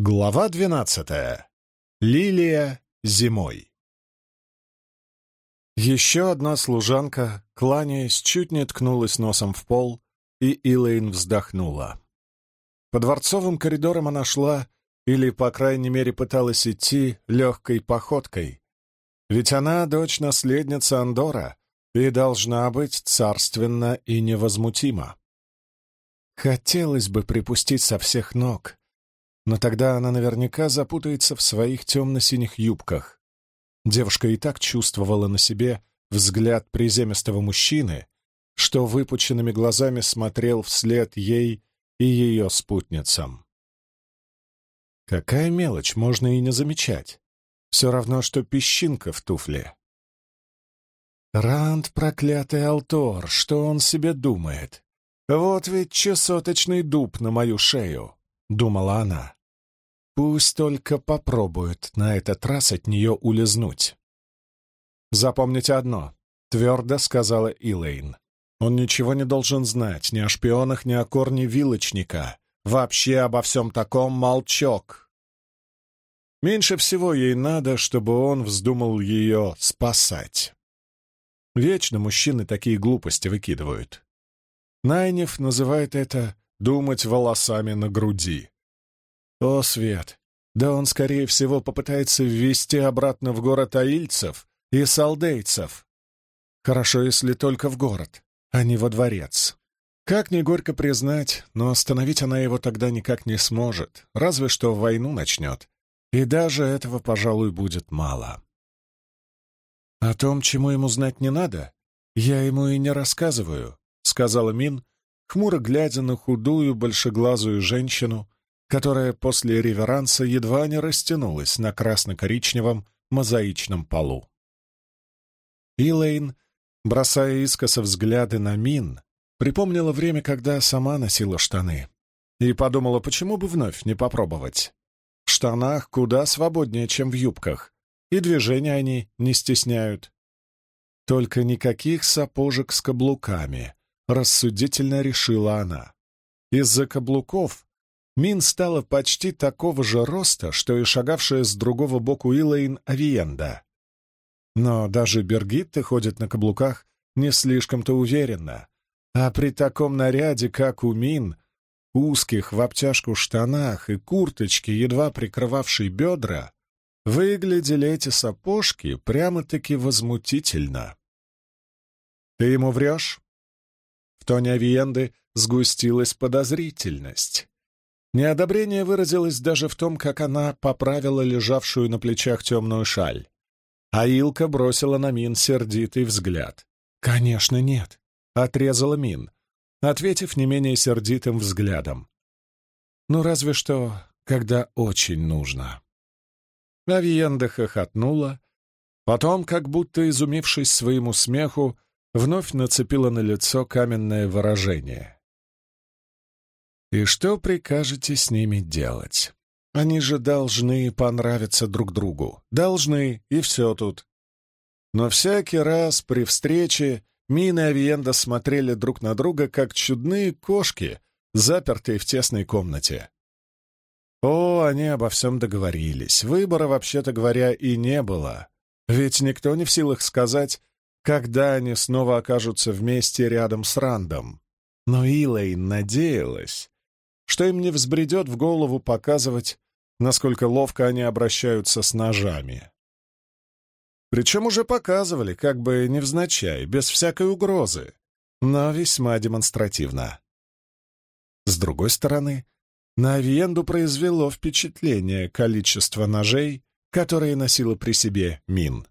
Глава двенадцатая. Лилия зимой. Еще одна служанка, кланяясь, чуть не ткнулась носом в пол, и Илэйн вздохнула. По дворцовым коридорам она шла, или, по крайней мере, пыталась идти легкой походкой. Ведь она дочь наследницы Андора и должна быть царственна и невозмутима. Хотелось бы припустить со всех ног, но тогда она наверняка запутается в своих темно-синих юбках. Девушка и так чувствовала на себе взгляд приземистого мужчины, что выпученными глазами смотрел вслед ей и ее спутницам. Какая мелочь, можно и не замечать. Все равно, что песчинка в туфле. Ранд, проклятый Алтор, что он себе думает? Вот ведь чесоточный дуб на мою шею, — думала она. Пусть только попробует на этот раз от нее улизнуть. «Запомните одно», — твердо сказала Илэйн. «Он ничего не должен знать ни о шпионах, ни о корне вилочника. Вообще обо всем таком молчок». Меньше всего ей надо, чтобы он вздумал ее спасать. Вечно мужчины такие глупости выкидывают. Найнев называет это «думать волосами на груди». О, Свет! Да он, скорее всего, попытается ввести обратно в город аильцев и салдейцев. Хорошо, если только в город, а не во дворец. Как ни горько признать, но остановить она его тогда никак не сможет, разве что войну начнет. И даже этого, пожалуй, будет мало. «О том, чему ему знать не надо, я ему и не рассказываю», — сказала Мин, хмуро глядя на худую, большеглазую женщину, которая после реверанса едва не растянулась на красно-коричневом мозаичном полу. Илэйн, бросая искоса взгляды на Мин, припомнила время, когда сама носила штаны, и подумала, почему бы вновь не попробовать. В штанах куда свободнее, чем в юбках, и движения они не стесняют. Только никаких сапожек с каблуками, рассудительно решила она. Из-за каблуков Мин стала почти такого же роста, что и шагавшая с другого боку Илэйн Авиенда. Но даже Бергитты ходят на каблуках не слишком-то уверенно, а при таком наряде, как у Мин, узких в обтяжку штанах и курточке, едва прикрывавшей бедра, выглядели эти сапожки прямо-таки возмутительно. «Ты ему врешь?» В тоне Авиенды сгустилась подозрительность. Неодобрение выразилось даже в том, как она поправила лежавшую на плечах темную шаль. А Илка бросила на Мин сердитый взгляд. «Конечно, нет», — отрезала Мин, ответив не менее сердитым взглядом. «Ну, разве что, когда очень нужно». Авиенда хохотнула, потом, как будто изумившись своему смеху, вновь нацепила на лицо каменное выражение — и что прикажете с ними делать? Они же должны понравиться друг другу. Должны, и все тут. Но всякий раз при встрече Мина и Авиенда смотрели друг на друга, как чудные кошки, запертые в тесной комнате. О, они обо всем договорились. Выбора, вообще-то говоря, и не было. Ведь никто не в силах сказать, когда они снова окажутся вместе рядом с Рандом. Но Илэйн надеялась, что им не взбредет в голову показывать, насколько ловко они обращаются с ножами. Причем уже показывали, как бы невзначай, без всякой угрозы, но весьма демонстративно. С другой стороны, на Авиенду произвело впечатление количество ножей, которые носила при себе Мин.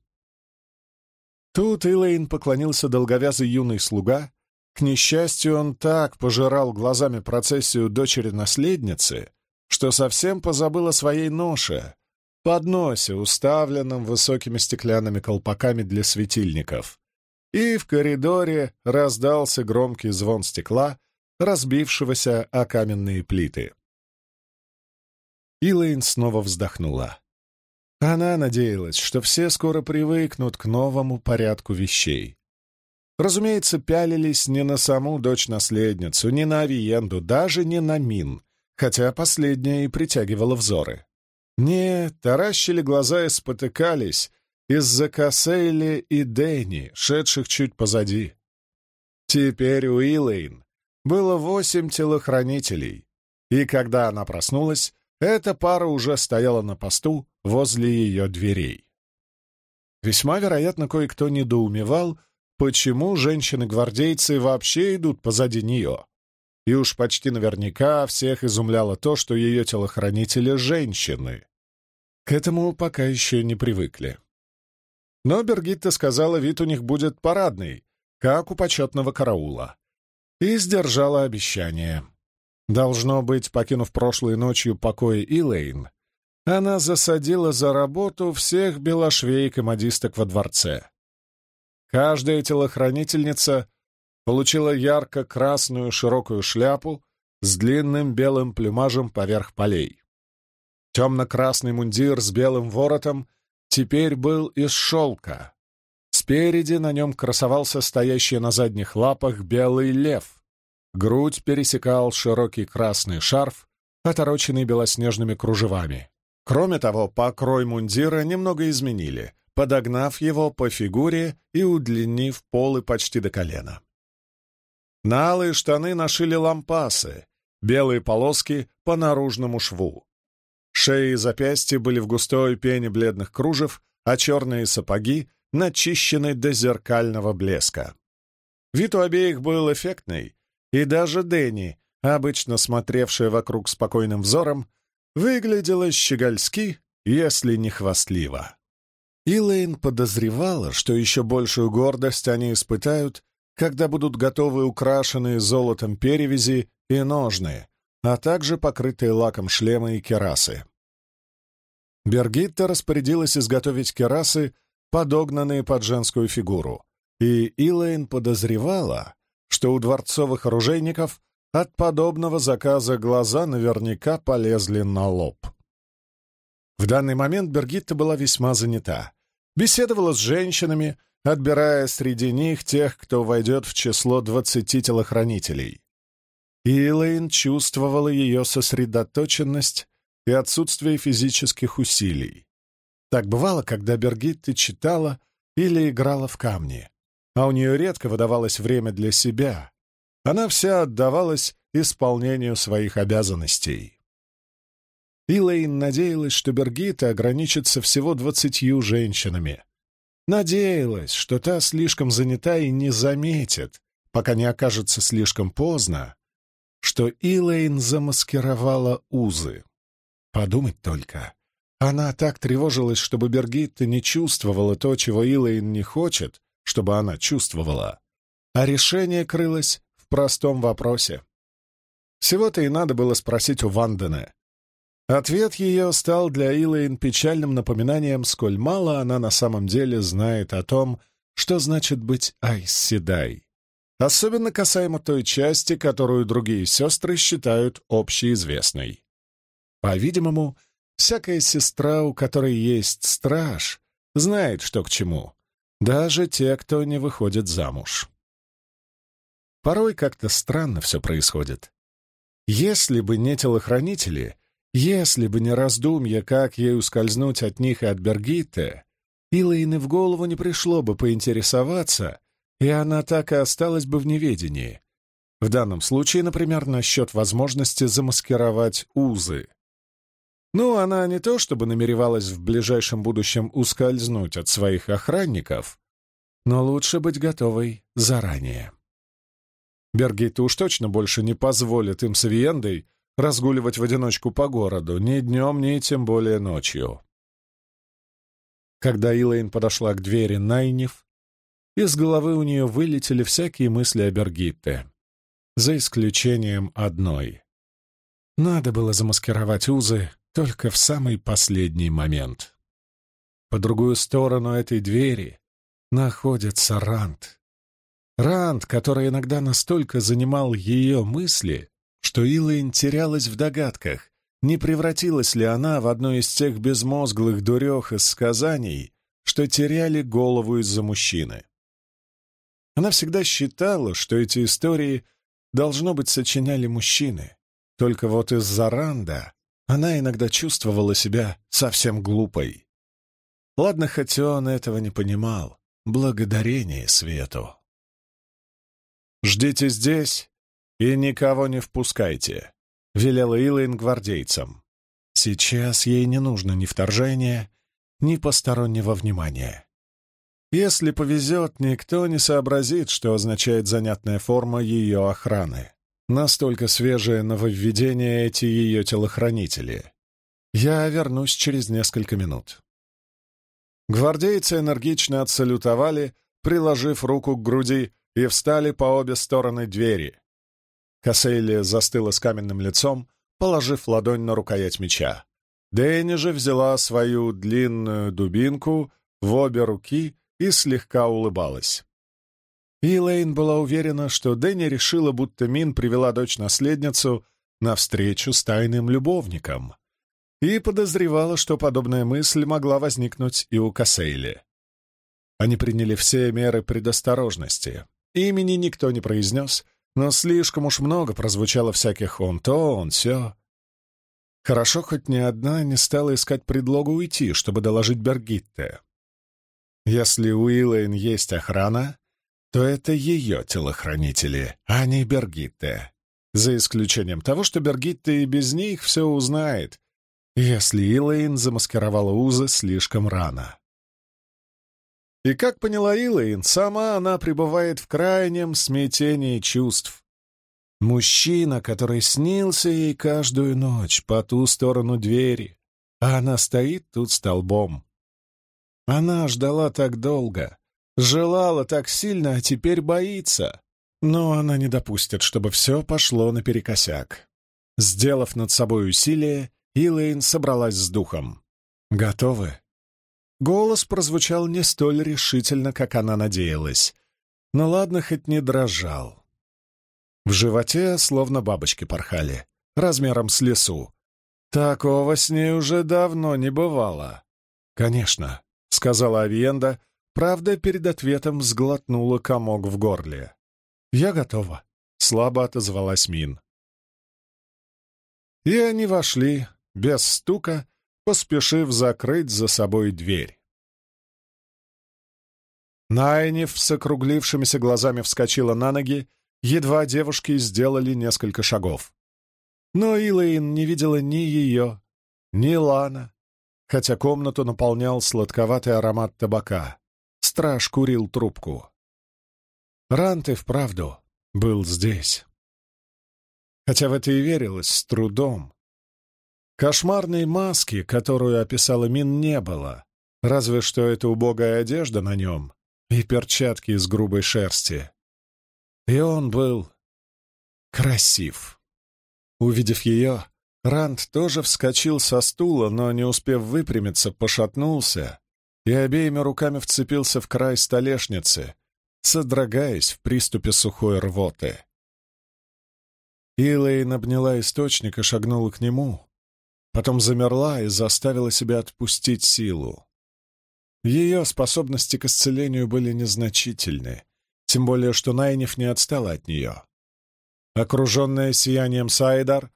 Тут Илэйн поклонился долговязый юный слуга к несчастью, он так пожирал глазами процессию дочери-наследницы, что совсем позабыл о своей ноше, подносе, уставленном высокими стеклянными колпаками для светильников. И в коридоре раздался громкий звон стекла, разбившегося о каменные плиты. Илэйн снова вздохнула. Она надеялась, что все скоро привыкнут к новому порядку вещей. Разумеется, пялились не на саму дочь-наследницу, не на Авиенду, даже не на Мин, хотя последняя и притягивала взоры. Не, таращили глаза и спотыкались из-за Кассейли и Дэнни, шедших чуть позади. Теперь у Илэйн было восемь телохранителей, и когда она проснулась, эта пара уже стояла на посту возле ее дверей. Весьма вероятно, кое-кто недоумевал, почему женщины-гвардейцы вообще идут позади нее. И уж почти наверняка всех изумляло то, что ее телохранители — женщины. К этому пока еще не привыкли. Но Бергитта сказала, вид у них будет парадный, как у почетного караула. И сдержала обещание. Должно быть, покинув прошлой ночью покой Илэйн, она засадила за работу всех белошвеек и модисток во дворце. Каждая телохранительница получила ярко-красную широкую шляпу с длинным белым плюмажем поверх полей. Темно-красный мундир с белым воротом теперь был из шелка. Спереди на нем красовался стоящий на задних лапах белый лев. Грудь пересекал широкий красный шарф, отороченный белоснежными кружевами. Кроме того, покрой мундира немного изменили, подогнав его по фигуре и удлинив полы почти до колена. На алые штаны нашили лампасы, белые полоски по наружному шву. Шеи и запястья были в густой пене бледных кружев, а черные сапоги начищены до зеркального блеска. Вид у обеих был эффектный, и даже Дэнни, обычно смотревшая вокруг спокойным взором, выглядела щегольски, если не хвастливо. Илэйн подозревала, что еще большую гордость они испытают, когда будут готовы украшенные золотом перевязи и ножны, а также покрытые лаком шлемы и керасы. Бергитта распорядилась изготовить керасы, подогнанные под женскую фигуру, и Илэйн подозревала, что у дворцовых оружейников от подобного заказа глаза наверняка полезли на лоб. В данный момент Бергитта была весьма занята. Беседовала с женщинами, отбирая среди них тех, кто войдет в число двадцати телохранителей. Илэйн чувствовала ее сосредоточенность и отсутствие физических усилий. Так бывало, когда Бергитта читала или играла в камни, а у нее редко выдавалось время для себя. Она вся отдавалась исполнению своих обязанностей. Илэйн надеялась, что Бергитта ограничится всего двадцатью женщинами. Надеялась, что та слишком занята и не заметит, пока не окажется слишком поздно, что Илэйн замаскировала узы. Подумать только. Она так тревожилась, чтобы Бергитта не чувствовала то, чего Илэйн не хочет, чтобы она чувствовала. А решение крылось в простом вопросе. Всего-то и надо было спросить у Вандена. Ответ ее стал для Илэйн печальным напоминанием, сколь мало она на самом деле знает о том, что значит быть Айс Седай. Особенно касаемо той части, которую другие сестры считают общеизвестной. По-видимому, всякая сестра, у которой есть страж, знает, что к чему, даже те, кто не выходит замуж. Порой как-то странно все происходит. Если бы не телохранители, если бы не раздумья, как ей ускользнуть от них и от Бергитте, Илайны в голову не пришло бы поинтересоваться, и она так и осталась бы в неведении. В данном случае, например, насчет возможности замаскировать узы. Ну, она не то чтобы намеревалась в ближайшем будущем ускользнуть от своих охранников, но лучше быть готовой заранее. Бергейта уж точно больше не позволит им с Виендой разгуливать в одиночку по городу ни днем, ни тем более ночью. Когда Илэйн подошла к двери Найниф, из головы у нее вылетели всякие мысли о Бергитте, за исключением одной. Надо было замаскировать узы только в самый последний момент. По другую сторону этой двери находится Рант. Рант, который иногда настолько занимал ее мысли, что Илайн терялась в догадках, не превратилась ли она в одну из тех безмозглых дурех из сказаний, что теряли голову из-за мужчины. Она всегда считала, что эти истории, должно быть, сочиняли мужчины, Только вот из-за Ранда она иногда чувствовала себя совсем глупой. Ладно, хоть он этого не понимал. Благодарение свету. «Ждите здесь и никого не впускайте», — велела Илайн гвардейцам. Сейчас ей не нужно ни вторжения, ни постороннего внимания. Если повезет, никто не сообразит, что означает занятная форма ее охраны. Настолько свежее нововведение эти ее телохранители. Я вернусь через несколько минут. Гвардейцы энергично отсалютовали, приложив руку к груди, и встали по обе стороны двери. Кассейли застыла с каменным лицом, положив ладонь на рукоять меча. Дэнни же взяла свою длинную дубинку в обе руки и слегка улыбалась. Илэйн была уверена, что Дэнни решила, будто Мин привела дочь-наследницу на встречу с тайным любовником, и подозревала, что подобная мысль могла возникнуть и у Кассейли. Они приняли все меры предосторожности. Имени никто не произнес, но слишком уж много прозвучало всяких «он то», «он сё». Хорошо, хоть ни одна не стала искать предлога уйти, чтобы доложить Бергитте. Если у Уиллейн есть охрана, то это ее телохранители, а не Бергитте. За исключением того, что Бергитте и без них все узнает, если Илэйн замаскировала узы слишком рано. И как поняла Илэйн, сама она пребывает в крайнем смятении чувств. Мужчина, который снился ей каждую ночь по ту сторону двери, а она стоит тут столбом. Она ждала так долго, желала так сильно, а теперь боится. Но она не допустит, чтобы все пошло наперекосяк. Сделав над собой усилие, Илэйн собралась с духом. «Готовы?» Голос прозвучал не столь решительно, как она надеялась. Но ладно, хоть не дрожал. В животе словно бабочки порхали, размером с лесу. Такого с ней уже давно не бывало. «Конечно», — сказала Авиенда, правда, перед ответом сглотнула комок в горле. «Я готова», — слабо отозвалась Мин. И они вошли, без стука, поспешив закрыть за собой дверь. Найниф с округлившимися глазами вскочила на ноги Едва девушки сделали несколько шагов. Но Илэйн не видела ни ее, ни Лана, хотя комнату наполнял сладковатый аромат табака. Страж курил трубку. Рант и вправду был здесь. Хотя в это и верилось с трудом. Кошмарной маски, которую описала Мин, не было, разве что эта убогая одежда на нем и перчатки из грубой шерсти. И он был красив. Увидев ее, Ранд тоже вскочил со стула, но, не успев выпрямиться, пошатнулся и обеими руками вцепился в край столешницы, содрогаясь в приступе сухой рвоты. Илэйн обняла источник и шагнула к нему, потом замерла и заставила себя отпустить силу. Ее способности к исцелению были незначительны, тем более что Найниф не отстала от нее. Окруженная сиянием Сайдар,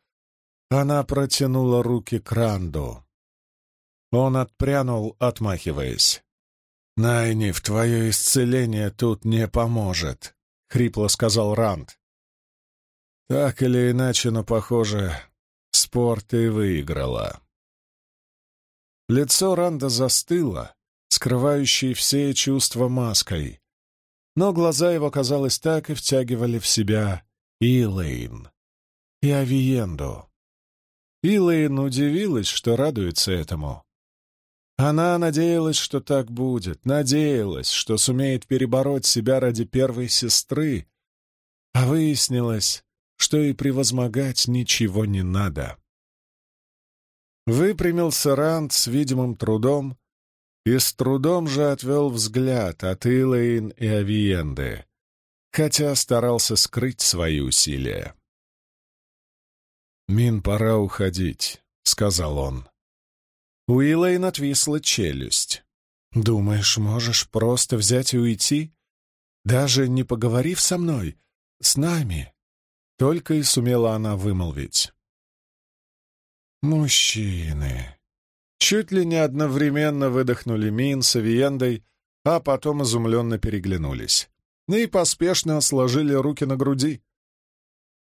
она протянула руки к Ранду. Он отпрянул, отмахиваясь. «Найниф, твое исцеление тут не поможет», — хрипло сказал Ранд. «Так или иначе, но, похоже, спор ты выиграла». Лицо Ранда застыло, скрывающее все чувства маской, но глаза его, казалось, так и втягивали в себя Илэйн и Авиенду. Илэйн удивилась, что радуется этому. Она надеялась, что так будет, надеялась, что сумеет перебороть себя ради первой сестры, а выяснилось, что и превозмогать ничего не надо. Выпрямился Ранд с видимым трудом, и с трудом же отвел взгляд от Илэйн и Авиенды, хотя старался скрыть свои усилия. «Мин, пора уходить», — сказал он. У Илэйн отвисла челюсть. «Думаешь, можешь просто взять и уйти? Даже не поговорив со мной, с нами?» Только и сумела она вымолвить. Мужчины. Чуть ли не одновременно выдохнули Мин с Авиендой, а потом изумленно переглянулись. И поспешно сложили руки на груди.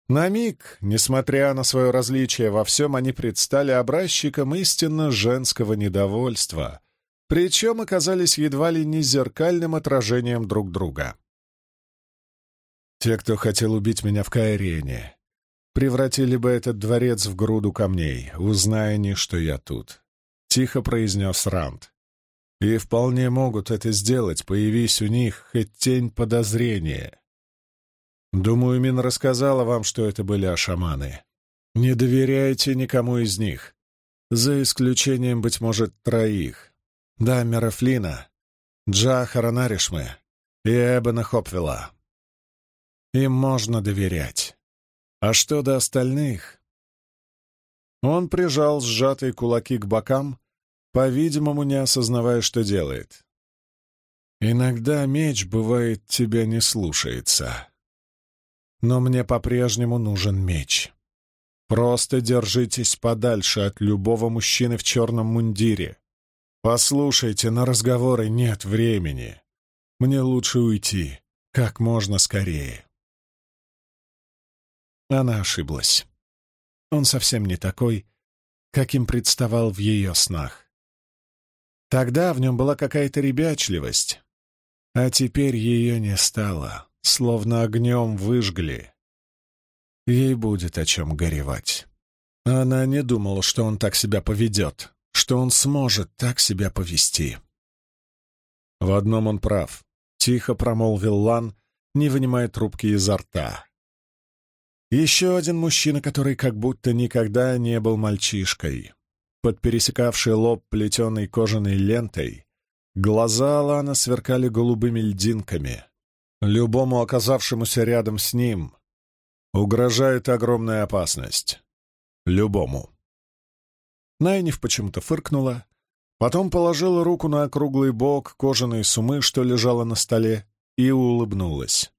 На миг, несмотря на свое различие во всем, они предстали образчиком истинно женского недовольства, причем оказались едва ли не зеркальным отражением друг друга. Те, кто хотел убить меня в Каирене, превратили бы этот дворец в груду камней, узная они, что я тут. Тихо произнес Ранд. И вполне могут это сделать, появись у них хоть тень подозрения. Думаю, Мин рассказала вам, что это были ашаманы. Не доверяйте никому из них, за исключением, быть может, троих. Даммера Флина, Джахара Наришмы и Эбена Хопвелла. Им можно доверять. А что до остальных? Он прижал сжатые кулаки к бокам, по-видимому, не осознавая, что делает. «Иногда меч, бывает, тебя не слушается. Но мне по-прежнему нужен меч. Просто держитесь подальше от любого мужчины в черном мундире. Послушайте, на разговоры нет времени. Мне лучше уйти как можно скорее». Она ошиблась. Он совсем не такой, каким представал в ее снах. Тогда в нем была какая-то ребячливость, а теперь ее не стало, словно огнем выжгли. Ей будет о чем горевать. Она не думала, что он так себя поведет, что он сможет так себя повести. В одном он прав. Тихо промолвил Лан, не вынимая трубки изо рта. Еще один мужчина, который как будто никогда не был мальчишкой под пересекавшей лоб плетеной кожаной лентой, глаза Алана сверкали голубыми льдинками. Любому оказавшемуся рядом с ним угрожает огромная опасность. Любому. Найниф почему-то фыркнула, потом положила руку на округлый бок кожаной сумы, что лежала на столе, и улыбнулась.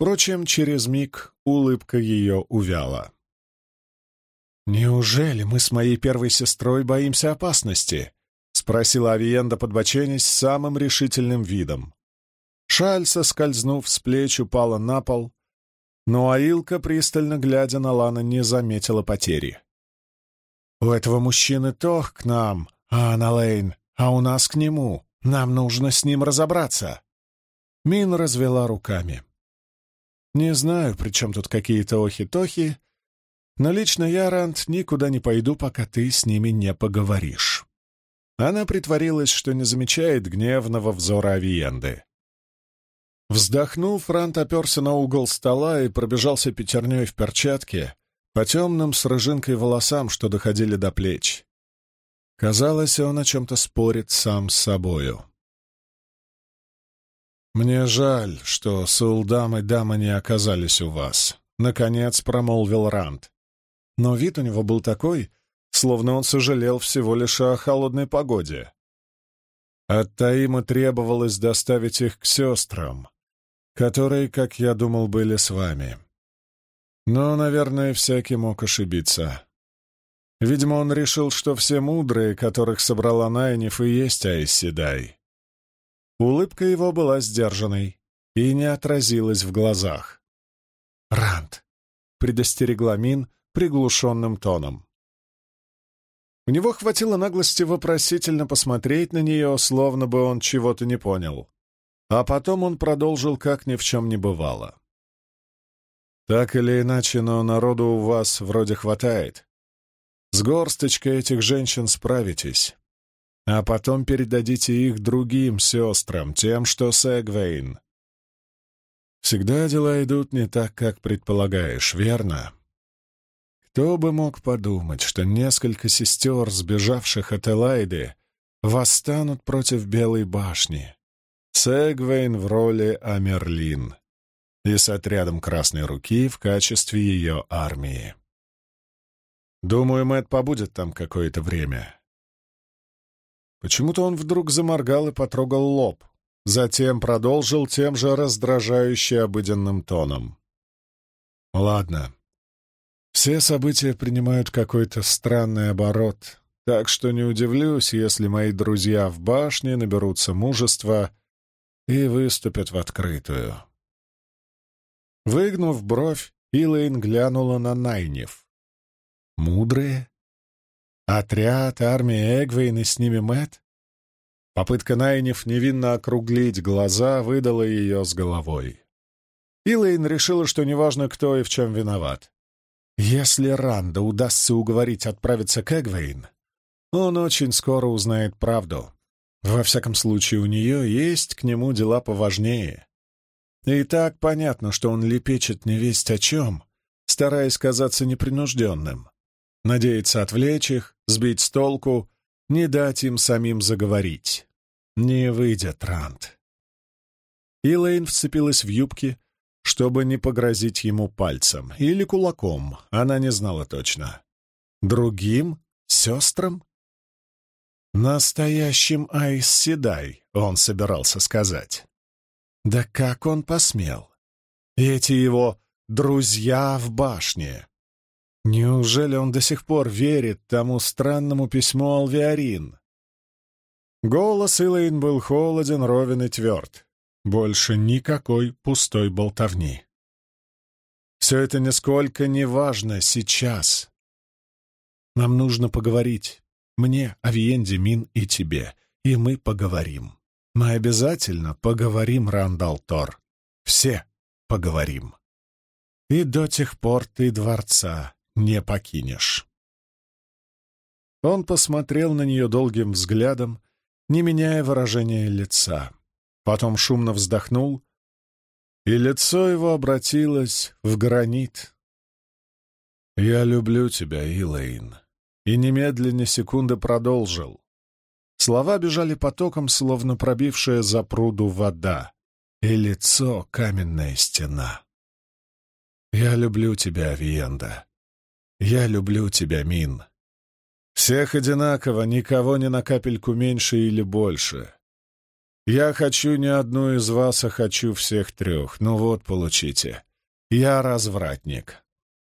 Впрочем, через миг улыбка ее увяла. «Неужели мы с моей первой сестрой боимся опасности?» — спросила Авиенда, подбоченясь самым решительным видом. Шаль, соскользнув с плеч, упала на пол, но Аилка, пристально глядя на Лана, не заметила потери. «У этого мужчины тох к нам, а Лейн, а у нас к нему. Нам нужно с ним разобраться». Мин развела руками. «Не знаю, при чем тут какие-то охи-тохи, но лично я, Рант, никуда не пойду, пока ты с ними не поговоришь». Она притворилась, что не замечает гневного взора Авиенды. Вздохнув, Рант оперся на угол стола и пробежался пятерней в перчатке по темным с рыжинкой волосам, что доходили до плеч. Казалось, он о чем-то спорит сам с собою. «Мне жаль, что Сулдам и Дама не оказались у вас», — наконец промолвил Рант но вид у него был такой, словно он сожалел всего лишь о холодной погоде. От Таима требовалось доставить их к сестрам, которые, как я думал, были с вами. Но, наверное, всякий мог ошибиться. Видимо, он решил, что все мудрые, которых собрала Найниф, и есть Айседай. Улыбка его была сдержанной и не отразилась в глазах. «Рант!» — предостерегла Мин, приглушенным тоном. У него хватило наглости вопросительно посмотреть на нее, словно бы он чего-то не понял. А потом он продолжил, как ни в чем не бывало. «Так или иначе, но народу у вас вроде хватает. С горсточкой этих женщин справитесь, а потом передадите их другим сестрам, тем, что с Эгвейн. Всегда дела идут не так, как предполагаешь, верно?» Кто бы мог подумать, что несколько сестер, сбежавших от Элайды, восстанут против Белой башни. Сегвейн в роли Амерлин и с отрядом Красной Руки в качестве ее армии. Думаю, Мэтт побудет там какое-то время. Почему-то он вдруг заморгал и потрогал лоб, затем продолжил тем же раздражающе обыденным тоном. «Ладно, Все события принимают какой-то странный оборот, так что не удивлюсь, если мои друзья в башне наберутся мужества и выступят в открытую. Выгнув бровь, Илэйн глянула на Найнев. Мудрые? Отряд, армия Эгвейн и с ними Мэт? Попытка Найнев невинно округлить глаза выдала ее с головой. Илэйн решила, что неважно, кто и в чем виноват. Если Ранда удастся уговорить отправиться к Эгвейн, он очень скоро узнает правду. Во всяком случае, у нее есть к нему дела поважнее. И так понятно, что он лепечет невесть о чем, стараясь казаться непринужденным. Надеется отвлечь их, сбить с толку, не дать им самим заговорить. Не выйдет, Ранд. Илэйн вцепилась в юбки, чтобы не погрозить ему пальцем или кулаком, она не знала точно. Другим? Сестрам? Настоящим Айс Седай, он собирался сказать. Да как он посмел? Эти его друзья в башне. Неужели он до сих пор верит тому странному письму Алвиарин? Голос Илэйн был холоден, ровен и тверд. Больше никакой пустой болтовни. Все это нисколько не важно сейчас. Нам нужно поговорить. Мне, Авиенде, Мин и тебе. И мы поговорим. Мы обязательно поговорим, Рандал Тор. Все поговорим. И до тех пор ты дворца не покинешь. Он посмотрел на нее долгим взглядом, не меняя выражения лица. Потом шумно вздохнул, и лицо его обратилось в гранит. «Я люблю тебя, Илэйн», и немедленно секунды продолжил. Слова бежали потоком, словно пробившая за пруду вода, и лицо — каменная стена. «Я люблю тебя, Авиенда. Я люблю тебя, Мин. Всех одинаково, никого ни на капельку меньше или больше. Я хочу не одну из вас, а хочу всех трех. Ну вот, получите. Я развратник.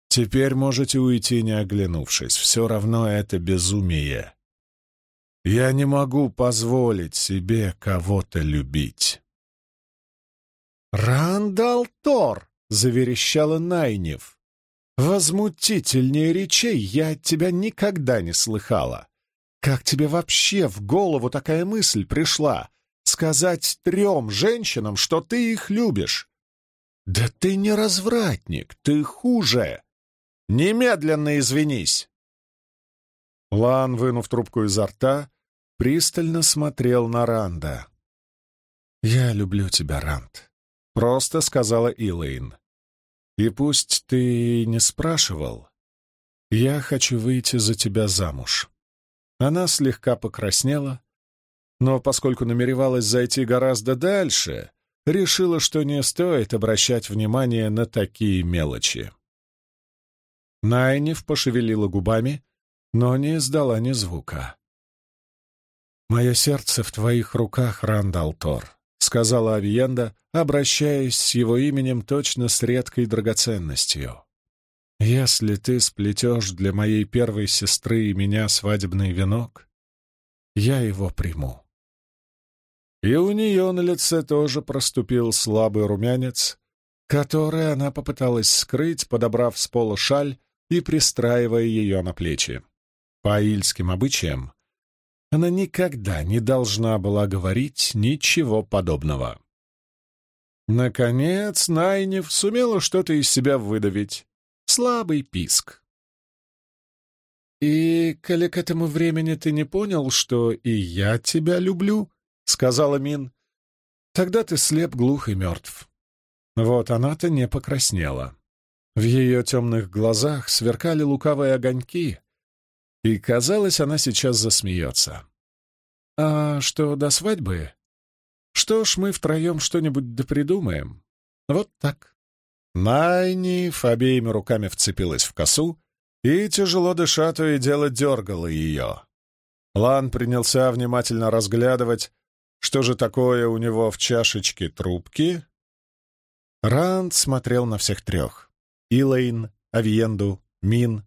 Теперь можете уйти, не оглянувшись. Все равно это безумие. Я не могу позволить себе кого-то любить. «Рандал Тор!» — заверещала Найнев. «Возмутительнее речей я от тебя никогда не слыхала. Как тебе вообще в голову такая мысль пришла? Сказать трем женщинам, что ты их любишь? Да ты не развратник, ты хуже. Немедленно извинись!» Лан, вынув трубку изо рта, пристально смотрел на Ранда. «Я люблю тебя, Ранд», — просто сказала Илэйн. И пусть ты не спрашивал, я хочу выйти за тебя замуж. Она слегка покраснела, но поскольку намеревалась зайти гораздо дальше, решила, что не стоит обращать внимание на такие мелочи. Найниф пошевелила губами, но не издала ни звука. «Мое сердце в твоих руках, Рандалтор», — сказала Авиенда, обращаясь с его именем точно с редкой драгоценностью. «Если ты сплетешь для моей первой сестры и меня свадебный венок, я его приму». И у нее на лице тоже проступил слабый румянец, который она попыталась скрыть, подобрав с пола шаль и пристраивая ее на плечи. По ильским обычаям она никогда не должна была говорить ничего подобного. Наконец, Найнев сумела что-то из себя выдавить. Слабый писк. «И, коли к этому времени ты не понял, что и я тебя люблю», — сказала Мин, — «тогда ты слеп, глух и мертв». Вот она-то не покраснела. В ее темных глазах сверкали лукавые огоньки, и, казалось, она сейчас засмеется. «А что до свадьбы? Что ж, мы втроем что-нибудь допридумаем. Вот так». Найниф обеими руками вцепилась в косу и, тяжело дыша, то и дело дергала ее. Лан принялся внимательно разглядывать, что же такое у него в чашечке трубки. Ранд смотрел на всех трех — Илэйн, Авиенду Мин.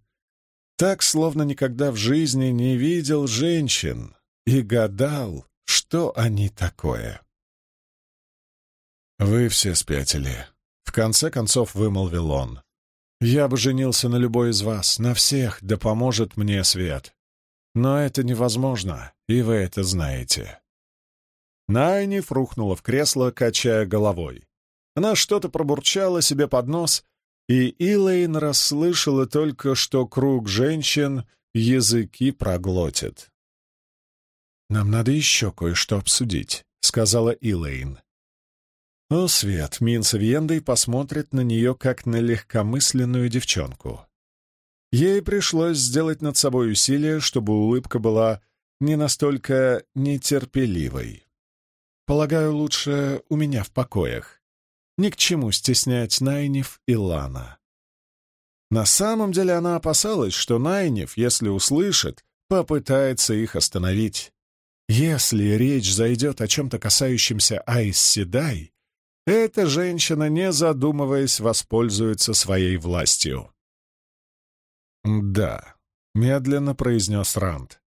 Так, словно никогда в жизни не видел женщин и гадал, что они такое. «Вы все спятили», — в конце концов вымолвил он. «Я бы женился на любой из вас, на всех, да поможет мне свет. Но это невозможно, и вы это знаете». Найниф рухнула в кресло, качая головой. Она что-то пробурчала себе под нос, и Илэйн расслышала только, что круг женщин языки проглотит. «Нам надо еще кое-что обсудить», — сказала Илэйн. О, Свет, Мин с Вендой посмотрит на нее, как на легкомысленную девчонку. Ей пришлось сделать над собой усилие, чтобы улыбка была не настолько нетерпеливой. Полагаю, лучше у меня в покоях. Ни к чему стеснять Найнев и Лана. На самом деле она опасалась, что Найнев, если услышит, попытается их остановить. Если речь зайдет о чем-то касающемся Айс Седай, эта женщина, не задумываясь, воспользуется своей властью. «Да», — медленно произнес Ранд,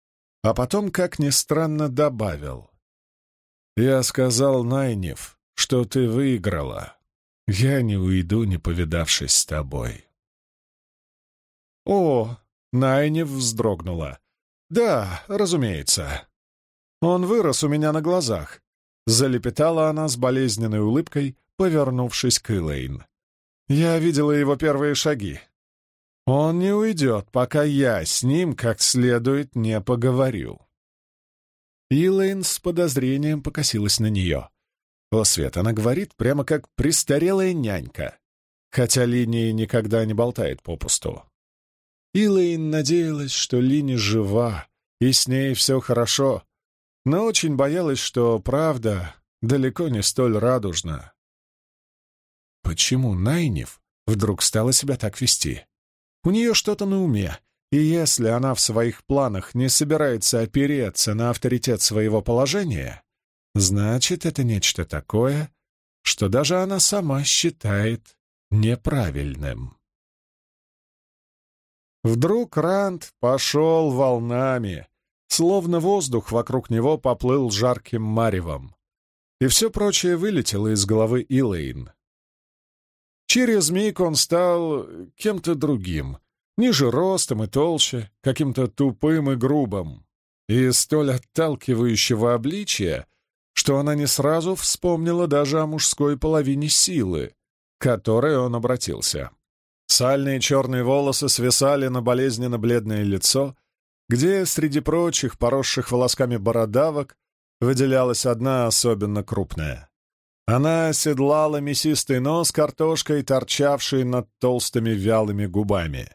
а потом, как ни странно, добавил. «Я сказал Найнев, что ты выиграла. Я не уйду, не повидавшись с тобой». «О!» — Найнев вздрогнула. «Да, разумеется. Он вырос у меня на глазах. Залепетала она с болезненной улыбкой, повернувшись к Элейн. «Я видела его первые шаги. Он не уйдет, пока я с ним как следует не поговорю». Илэйн с подозрением покосилась на нее. О, Свет, она говорит прямо как престарелая нянька, хотя Линия никогда не болтает попусту. Илэйн надеялась, что Лини жива, и с ней все хорошо, но очень боялась, что правда далеко не столь радужна. Почему Найнев вдруг стала себя так вести? У нее что-то на уме, и если она в своих планах не собирается опереться на авторитет своего положения, значит, это нечто такое, что даже она сама считает неправильным. Вдруг Ранд пошел волнами, Словно воздух вокруг него поплыл жарким маревом. И все прочее вылетело из головы Илэйн. Через миг он стал кем-то другим, ниже ростом и толще, каким-то тупым и грубым, и столь отталкивающего обличия, что она не сразу вспомнила даже о мужской половине силы, к которой он обратился. Сальные черные волосы свисали на болезненно-бледное лицо, где среди прочих, поросших волосками бородавок, выделялась одна особенно крупная. Она оседлала мясистый нос картошкой, торчавшей над толстыми вялыми губами.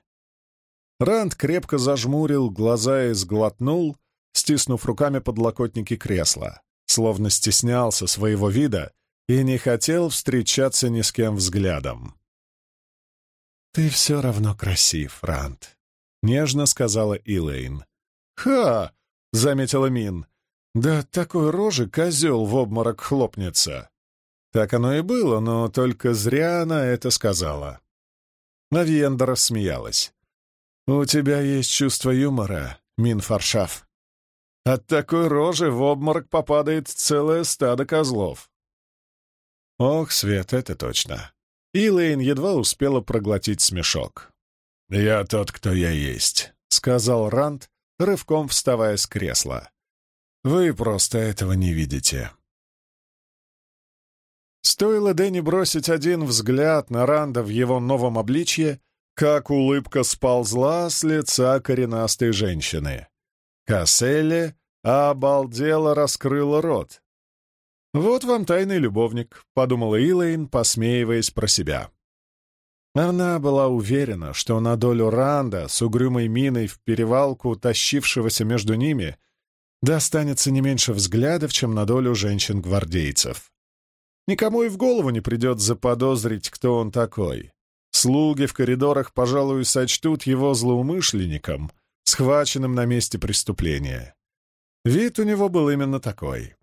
Ранд крепко зажмурил глаза и сглотнул, стиснув руками подлокотники кресла, словно стеснялся своего вида и не хотел встречаться ни с кем взглядом. «Ты все равно красив, Ранд», — нежно сказала Илэйн. «Ха!» — заметила Мин. «Да такой рожи козел в обморок хлопнется!» Так оно и было, но только зря она это сказала. Навьенда рассмеялась. «У тебя есть чувство юмора, Мин Фаршаф. От такой рожи в обморок попадает целое стадо козлов». Ох, Свет, это точно. Илэйн едва успела проглотить смешок. «Я тот, кто я есть», — сказал Ранд, рывком вставая с кресла. «Вы просто этого не видите». Стоило Дэнни бросить один взгляд на Ранда в его новом обличье, как улыбка сползла с лица коренастой женщины. Касселли обалдело раскрыла рот. «Вот вам тайный любовник», — подумала Илэйн, посмеиваясь про себя. Она была уверена, что на долю Ранда с угрюмой миной в перевалку, тащившегося между ними, достанется не меньше взглядов, чем на долю женщин-гвардейцев. Никому и в голову не придет заподозрить, кто он такой. Слуги в коридорах, пожалуй, сочтут его злоумышленником, схваченным на месте преступления. Вид у него был именно такой.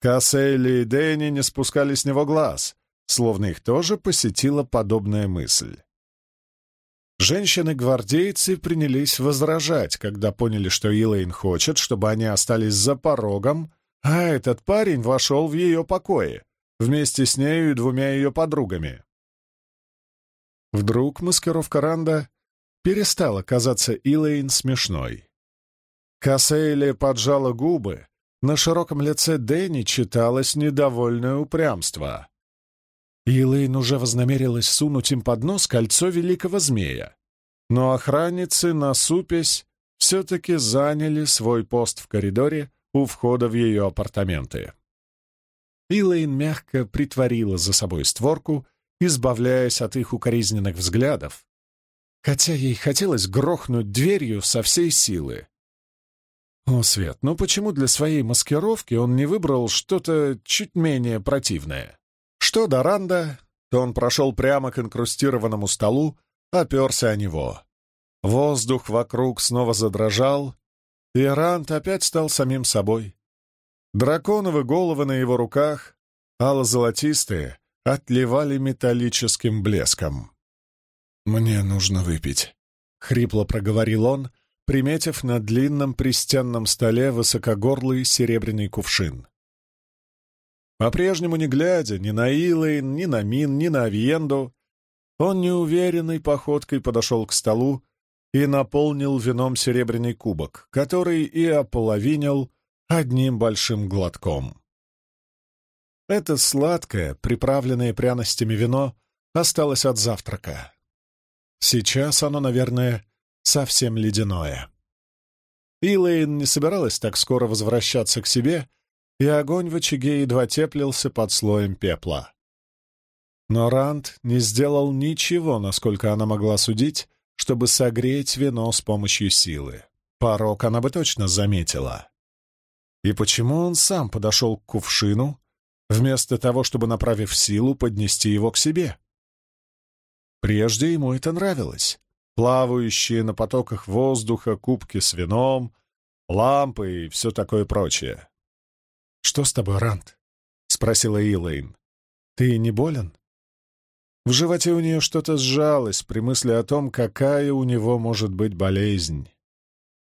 Кассейли и Дэнни не спускали с него глаз, словно их тоже посетила подобная мысль. Женщины-гвардейцы принялись возражать, когда поняли, что Илэйн хочет, чтобы они остались за порогом, а этот парень вошел в ее покои вместе с нею и двумя ее подругами. Вдруг маскировка Ранда перестала казаться Илэйн смешной. Кассейли поджала губы, на широком лице Дэнни читалось недовольное упрямство. Илэйн уже вознамерилась сунуть им под нос кольцо великого змея, но охранницы, насупясь, все-таки заняли свой пост в коридоре у входа в ее апартаменты. Илэйн мягко притворила за собой створку, избавляясь от их укоризненных взглядов, хотя ей хотелось грохнуть дверью со всей силы. О, Свет, ну почему для своей маскировки он не выбрал что-то чуть менее противное? Что до Ранда, то он прошел прямо к инкрустированному столу, оперся о него. Воздух вокруг снова задрожал, и Ранд опять стал самим собой. Драконовы головы на его руках, ало-золотистые, отливали металлическим блеском. «Мне нужно выпить», — хрипло проговорил он, приметив на длинном пристенном столе высокогорлый серебряный кувшин. По-прежнему не глядя ни на Илэйн, ни на Мин, ни на Авиенду, он неуверенной походкой подошел к столу и наполнил вином серебряный кубок, который и ополовинил одним большим глотком. Это сладкое, приправленное пряностями вино осталось от завтрака. Сейчас оно, наверное, совсем ледяное. Илэйн не собиралась так скоро возвращаться к себе, и огонь в очаге едва теплился под слоем пепла. Но Ранд не сделал ничего, насколько она могла судить, чтобы согреть вино с помощью силы. Порог она бы точно заметила. И почему он сам подошел к кувшину, вместо того, чтобы, направив силу, поднести его к себе? Прежде ему это нравилось. Плавающие на потоках воздуха кубки с вином, лампы и все такое прочее. «Что с тобой, Рант?» — спросила Илэйн. «Ты не болен?» В животе у нее что-то сжалось при мысли о том, какая у него может быть болезнь.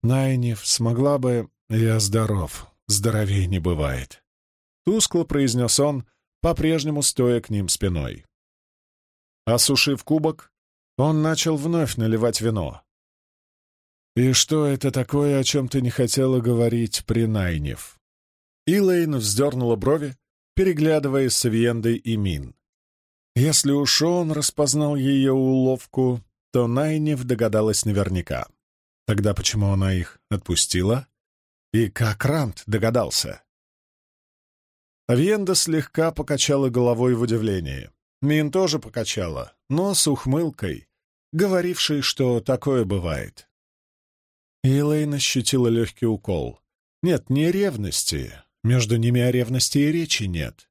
Найниф смогла бы... «Я здоров, здоровее не бывает», — тускло произнес он, по-прежнему стоя к ним спиной. Осушив кубок, он начал вновь наливать вино. «И что это такое, о чем ты не хотела говорить при Найниф?» Илэйн вздернула брови, переглядывая с Авиендой и Мин. Если уж он распознал ее уловку, то Найнев догадалась наверняка. Тогда почему она их отпустила? И как Рант догадался? Авиенда слегка покачала головой в удивлении. Мин тоже покачала, но с ухмылкой, говорившей, что такое бывает. Илэйн ощутила легкий укол. Нет, не ревности. Между ними о ревности и речи нет.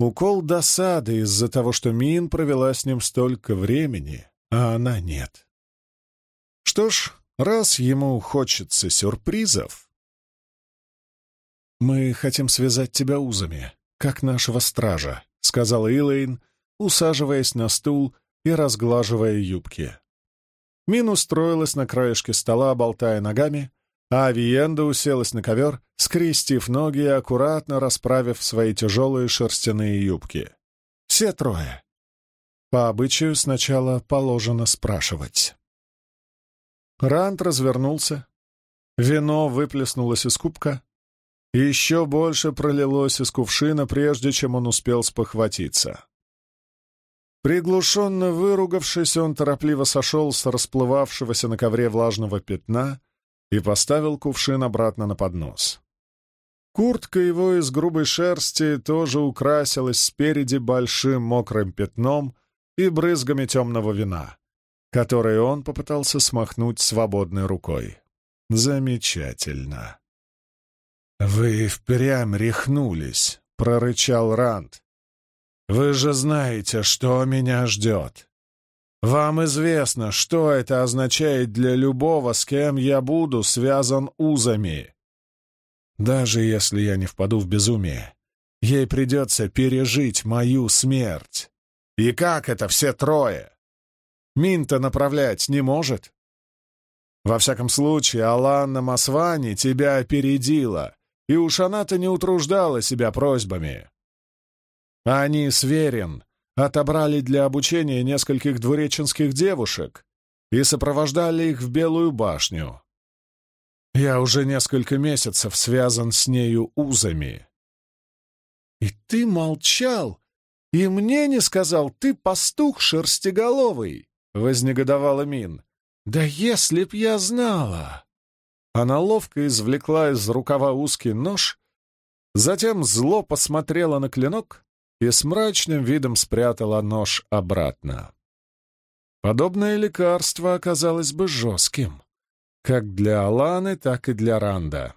Укол досады из-за того, что Мин провела с ним столько времени, а она нет. Что ж, раз ему хочется сюрпризов... «Мы хотим связать тебя узами, как нашего стража», — сказала Илэйн, усаживаясь на стул и разглаживая юбки. Мин устроилась на краешке стола, болтая ногами, а Авиенда уселась на ковер, скрестив ноги и аккуратно расправив свои тяжелые шерстяные юбки. Все трое. По обычаю сначала положено спрашивать. Рант развернулся. Вино выплеснулось из кубка, еще больше пролилось из кувшина, прежде чем он успел спохватиться. Приглушенно выругавшись, он торопливо сошел с расплывавшегося на ковре влажного пятна и поставил кувшин обратно на поднос. Куртка его из грубой шерсти тоже украсилась спереди большим мокрым пятном и брызгами темного вина, которые он попытался смахнуть свободной рукой. Замечательно. «Вы впрямь рехнулись», — прорычал Ранд. «Вы же знаете, что меня ждет. Вам известно, что это означает для любого, с кем я буду связан узами. Даже если я не впаду в безумие, ей придется пережить мою смерть. И как это все трое? Минта направлять не может. Во всяком случае, Аланна Масвани тебя опередила, и уж она-то не утруждала себя просьбами. Они с Верин отобрали для обучения нескольких двуреченских девушек и сопровождали их в Белую башню. Я уже несколько месяцев связан с нею узами. «И ты молчал, и мне не сказал, ты пастух шерстиголовый!» — вознегодовала Мин. «Да если б я знала!» Она ловко извлекла из рукава узкий нож, затем зло посмотрела на клинок и с мрачным видом спрятала нож обратно. Подобное лекарство оказалось бы жестким, как для Аланы, так и для Ранда.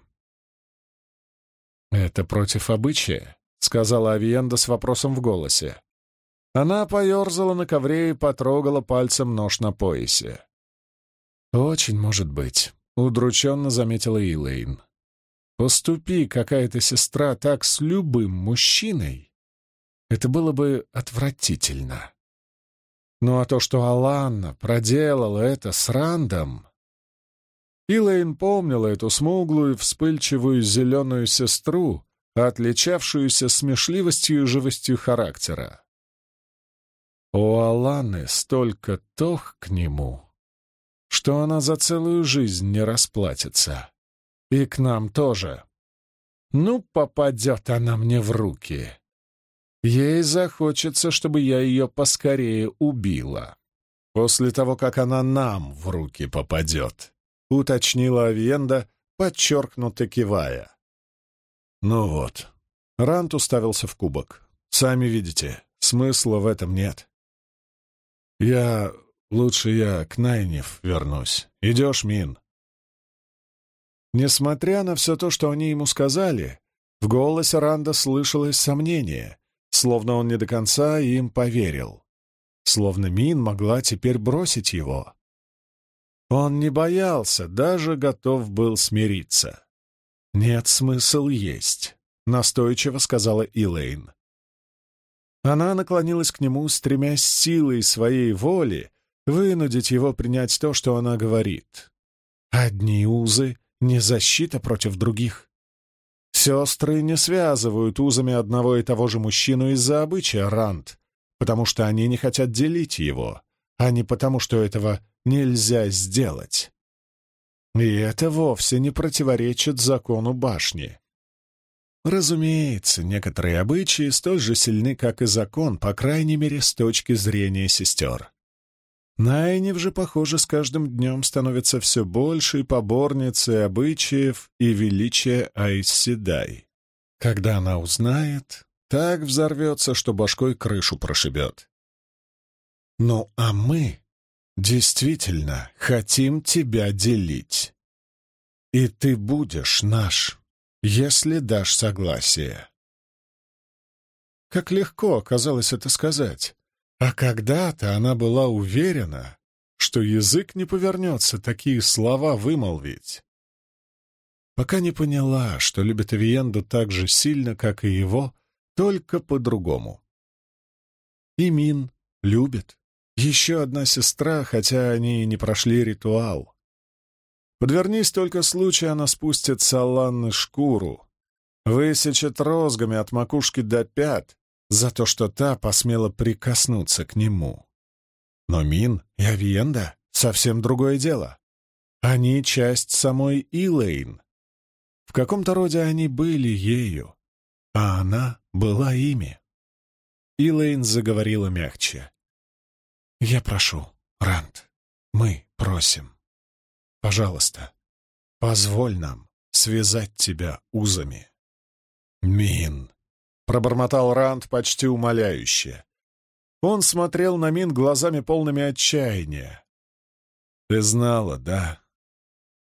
«Это против обычая», — сказала Авиенда с вопросом в голосе. Она поерзала на ковре и потрогала пальцем нож на поясе. «Очень может быть», — удрученно заметила Илэйн. «Поступи какая-то сестра так с любым мужчиной, это было бы отвратительно. Ну а то, что Аланна проделала это с Рандом... Илэйн помнила эту смуглую, вспыльчивую зеленую сестру, отличавшуюся смешливостью и живостью характера. У Аланы столько тох к нему, что она за целую жизнь не расплатится. И к нам тоже. Ну, попадет она мне в руки. Ей захочется, чтобы я ее поскорее убила. После того, как она нам в руки попадет, — уточнила Авиенда, подчеркнуто кивая. Ну вот. Рант уставился в кубок. Сами видите, смысла в этом нет. Я... Лучше я к Найнев вернусь. Идешь, Мин?» Несмотря на все то, что они ему сказали, в голосе Ранда слышалось сомнение, словно он не до конца им поверил. Словно Мин могла теперь бросить его. Он не боялся, даже готов был смириться. «Нет, смысл есть», — настойчиво сказала Илэйн. Она наклонилась к нему, стремясь силой своей воли вынудить его принять то, что она говорит. Одни узы — не защита против других. Сестры не связывают узами одного и того же мужчину из-за обычая рант, потому что они не хотят делить его, а не потому, что этого нельзя сделать. И это вовсе не противоречит закону башни. Разумеется, некоторые обычаи столь же сильны, как и закон, по крайней мере, с точки зрения сестер. Найнев же, похоже, с каждым днем становится все большей поборницей обычаев и величия Айсседай. Когда она узнает, так взорвется, что башкой крышу прошибет. Ну, а мы действительно хотим тебя делить. И ты будешь наш, если дашь согласие. Как легко оказалось это сказать. А когда-то она была уверена, что язык не повернется такие слова вымолвить. Пока не поняла, что любит Авиенду так же сильно, как и его, только по-другому. И Мин любит. Еще одна сестра, хотя они и не прошли ритуал. Подвернись только случай, она спустит с Алланы шкуру, высечет розгами от макушки до пят, за то, что та посмела прикоснуться к нему. Но Мин и Авиенда — совсем другое дело. Они — часть самой Илэйн. В каком-то роде они были ею, а она была ими. Илэйн заговорила мягче. «Я прошу, Рант, мы просим. Пожалуйста, позволь нам связать тебя узами». «Мин», пробормотал Ранд почти умоляюще. Он смотрел на Мин глазами полными отчаяния. «Ты знала, да?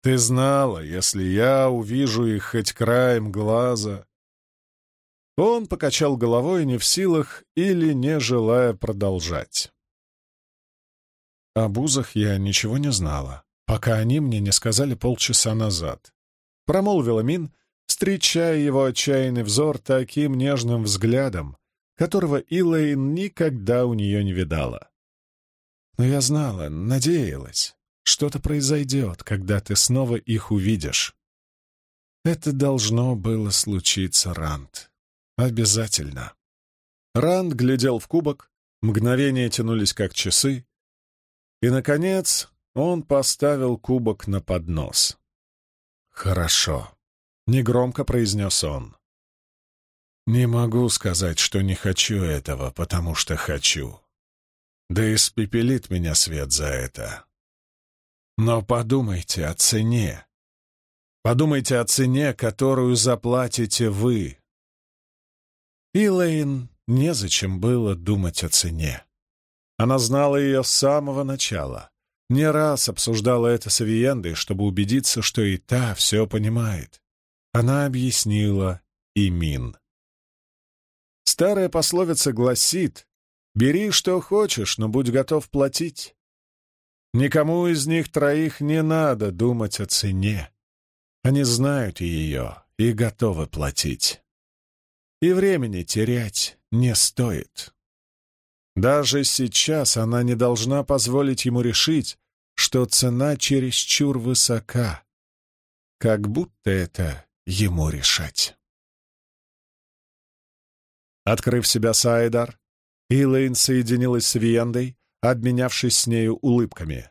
Ты знала, если я увижу их хоть краем глаза...» Он покачал головой не в силах или не желая продолжать. О бузах я ничего не знала, пока они мне не сказали полчаса назад. Промолвила Мин, встречая его отчаянный взор таким нежным взглядом, которого Илэйн никогда у нее не видала. Но я знала, надеялась, что-то произойдет, когда ты снова их увидишь. Это должно было случиться, Ранд. Обязательно. Ранд глядел в кубок, мгновения тянулись как часы, и, наконец, он поставил кубок на поднос. «Хорошо», — негромко произнес он. «Не могу сказать, что не хочу этого, потому что хочу. Да и спепелит меня свет за это. Но подумайте о цене. Подумайте о цене, которую заплатите вы». Илэйн незачем было думать о цене. Она знала ее с самого начала. Не раз обсуждала это с Авиендой, чтобы убедиться, что и та все понимает. Она объяснила и Мин. Старая пословица гласит «Бери, что хочешь, но будь готов платить». Никому из них троих не надо думать о цене. Они знают ее и готовы платить. И времени терять не стоит. Даже сейчас она не должна позволить ему решить, что цена чересчур высока, как будто это ему решать. Открыв себя Сайдар, Илэйн соединилась с Виендой, обменявшись с нею улыбками.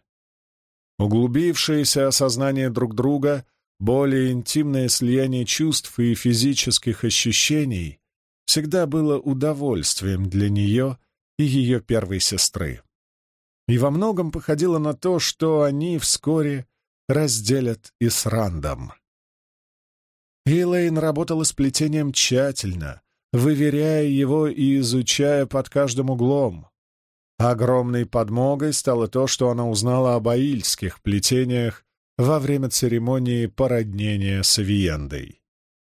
Углубившееся осознание друг друга, более интимное слияние чувств и физических ощущений всегда было удовольствием для нее и ее первой сестры. И во многом походило на то, что они вскоре разделят и с Рандом. Илэйн работала с плетением тщательно, выверяя его и изучая под каждым углом. Огромной подмогой стало то, что она узнала об аильских плетениях во время церемонии породнения с Авиендой.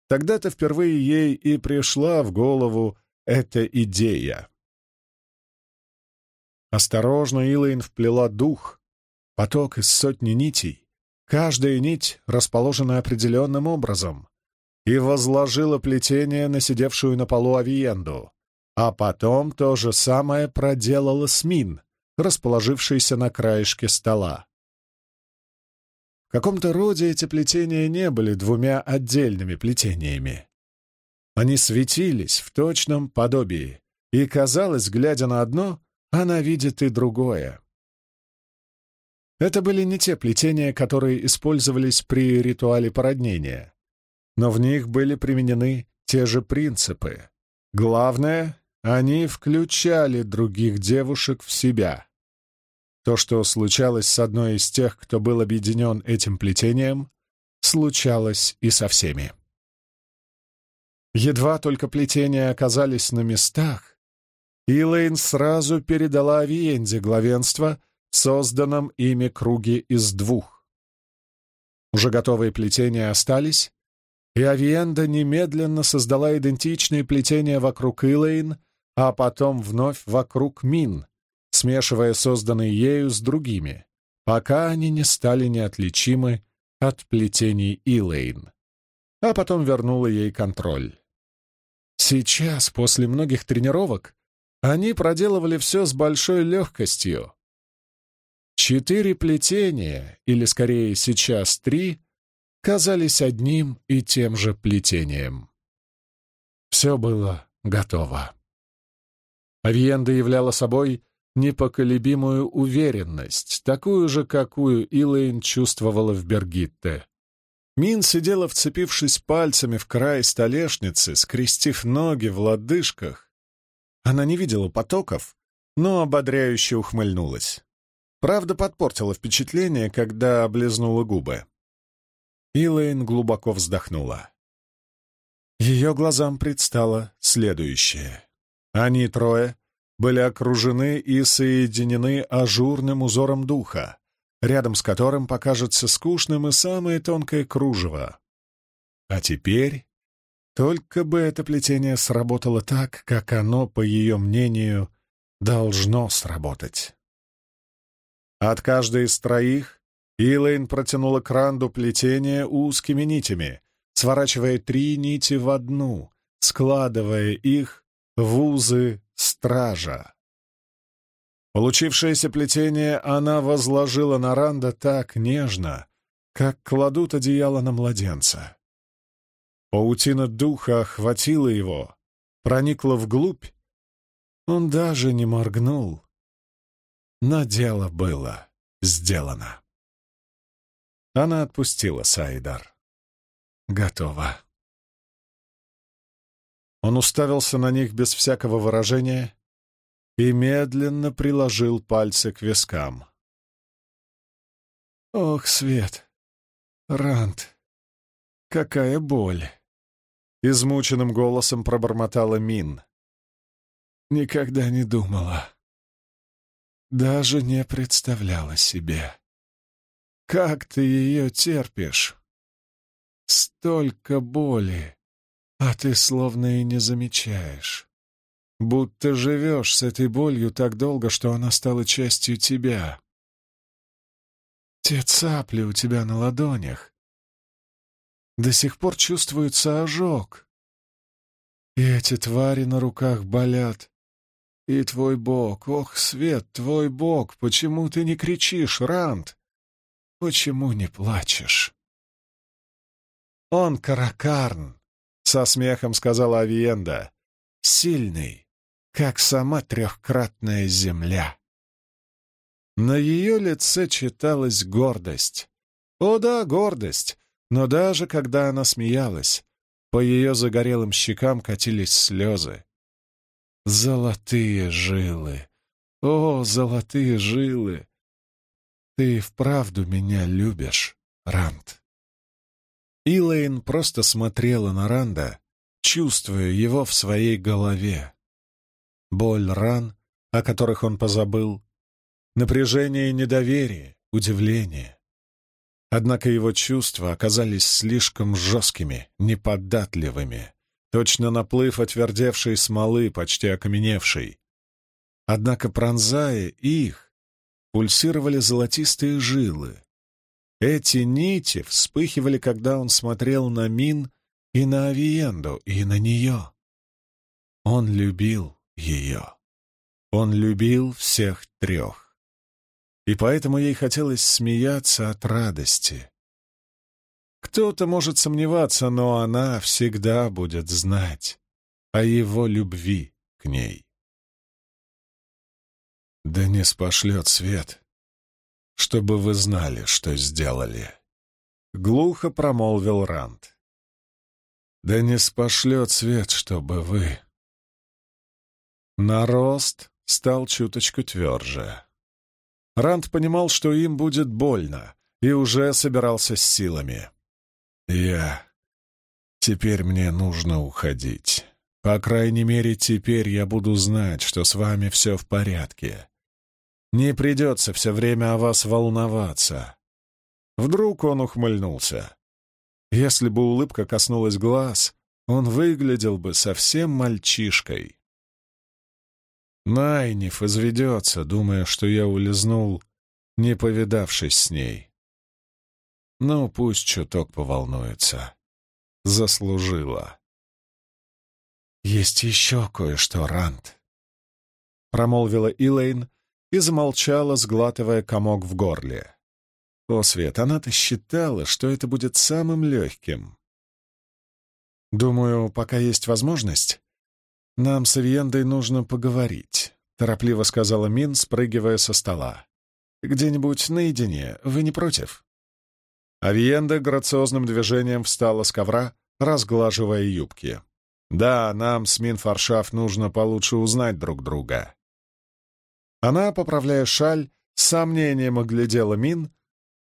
Тогда-то впервые ей и пришла в голову эта идея. Осторожно Илэйн вплела дух, поток из сотни нитей, каждая нить расположена определенным образом, и возложила плетение на сидевшую на полу авиенду, а потом то же самое проделала Смин, расположившийся на краешке стола. В каком-то роде эти плетения не были двумя отдельными плетениями. Они светились в точном подобии, и, казалось, глядя на одно, она видит и другое. Это были не те плетения, которые использовались при ритуале породнения, но в них были применены те же принципы. Главное, они включали других девушек в себя. То, что случалось с одной из тех, кто был объединен этим плетением, случалось и со всеми. Едва только плетения оказались на местах, Илэйн сразу передала Авиенде главенство в созданном ими круге из двух. Уже готовые плетения остались, и Авиенда немедленно создала идентичные плетения вокруг Илэйн, а потом вновь вокруг Мин, смешивая созданные ею с другими, пока они не стали неотличимы от плетений Илэйн, а потом вернула ей контроль. Сейчас, после многих тренировок, они проделывали все с большой легкостью. Четыре плетения, или скорее сейчас три, казались одним и тем же плетением. Все было готово. Авиенда являла собой непоколебимую уверенность, такую же, какую Илэйн чувствовала в Бергитте. Мин сидела, вцепившись пальцами в край столешницы, скрестив ноги в лодыжках. Она не видела потоков, но ободряюще ухмыльнулась. Правда, подпортила впечатление, когда облизнула губы. Илэйн глубоко вздохнула. Ее глазам предстало следующее. Они трое были окружены и соединены ажурным узором духа, рядом с которым покажется скучным и самое тонкое кружево. А теперь только бы это плетение сработало так, как оно, по ее мнению, должно сработать. От каждой из троих Илэйн протянула к ранду плетение узкими нитями, сворачивая три нити в одну, складывая их в узы стража. Получившееся плетение она возложила на Ранда так нежно, как кладут одеяло на младенца. Паутина духа охватила его, проникла вглубь. Он даже не моргнул. Но дело было сделано. Она отпустила Сайдар. Готово. Он уставился на них без всякого выражения и медленно приложил пальцы к вискам. «Ох, Свет! Рант! Какая боль!» Измученным голосом пробормотала Мин. «Никогда не думала. Даже не представляла себе. Как ты ее терпишь? Столько боли, а ты словно и не замечаешь. Будто живешь с этой болью так долго, что она стала частью тебя. Те цапли у тебя на ладонях. До сих пор чувствуется ожог. И эти твари на руках болят. И твой бог, ох, Свет, твой бог, почему ты не кричишь, Рант? Почему не плачешь? Он каракарн, — со смехом сказала Авиенда, — сильный, как сама трехкратная земля. На ее лице читалась гордость. О да, гордость, но даже когда она смеялась, по ее загорелым щекам катились слезы. Золотые жилы! О, золотые жилы! Ты вправду меня любишь, Ранд. Илэйн просто смотрела на Ранда, чувствуя его в своей голове боль ран, о которых он позабыл, напряжение и недоверие, удивление. Однако его чувства оказались слишком жесткими, неподатливыми, точно наплыв отвердевшей смолы, почти окаменевшей. Однако, пронзая их, пульсировали золотистые жилы. Эти нити вспыхивали, когда он смотрел на Мин и на Авиенду, и на нее. Он любил ее. Он любил всех трех. И поэтому ей хотелось смеяться от радости. Кто-то может сомневаться, но она всегда будет знать о его любви к ней. Да не спошлет свет, чтобы вы знали, что сделали. Глухо промолвил Ранд. Да не спошлет свет, чтобы вы Нарост стал чуточку тверже. Ранд понимал, что им будет больно, и уже собирался с силами. «Я... Теперь мне нужно уходить. По крайней мере, теперь я буду знать, что с вами все в порядке. Не придется все время о вас волноваться». Вдруг он ухмыльнулся. Если бы улыбка коснулась глаз, он выглядел бы совсем мальчишкой. Найниф изведется, думая, что я улизнул, не повидавшись с ней. Ну, пусть чуток поволнуется. Заслужила. «Есть еще кое-что, Рант», — промолвила Илэйн и замолчала, сглатывая комок в горле. О, Свет, она-то считала, что это будет самым легким. «Думаю, пока есть возможность, «Нам с Авиендой нужно поговорить», — торопливо сказала Мин, спрыгивая со стола. «Где-нибудь наедине. Вы не против?» Авиенда грациозным движением встала с ковра, разглаживая юбки. «Да, нам с Мин Фаршаф нужно получше узнать друг друга». Она, поправляя шаль, с сомнением оглядела Мин,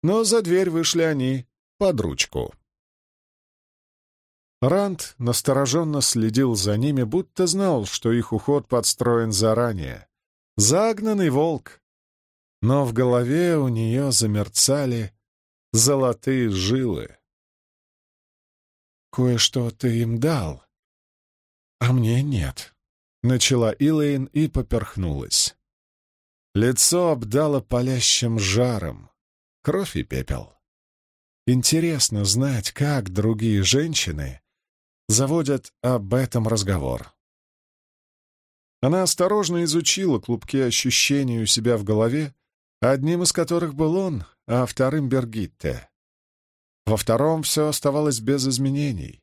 но за дверь вышли они под ручку. Ранд настороженно следил за ними, будто знал, что их уход подстроен заранее. Загнанный волк. Но в голове у нее замерцали золотые жилы. «Кое-что ты им дал, а мне нет», — начала Илэйн и поперхнулась. Лицо обдало палящим жаром, кровь и пепел. Интересно знать, как другие женщины заводят об этом разговор. Она осторожно изучила клубки ощущений у себя в голове, одним из которых был он, а вторым — Бергитте. Во втором все оставалось без изменений.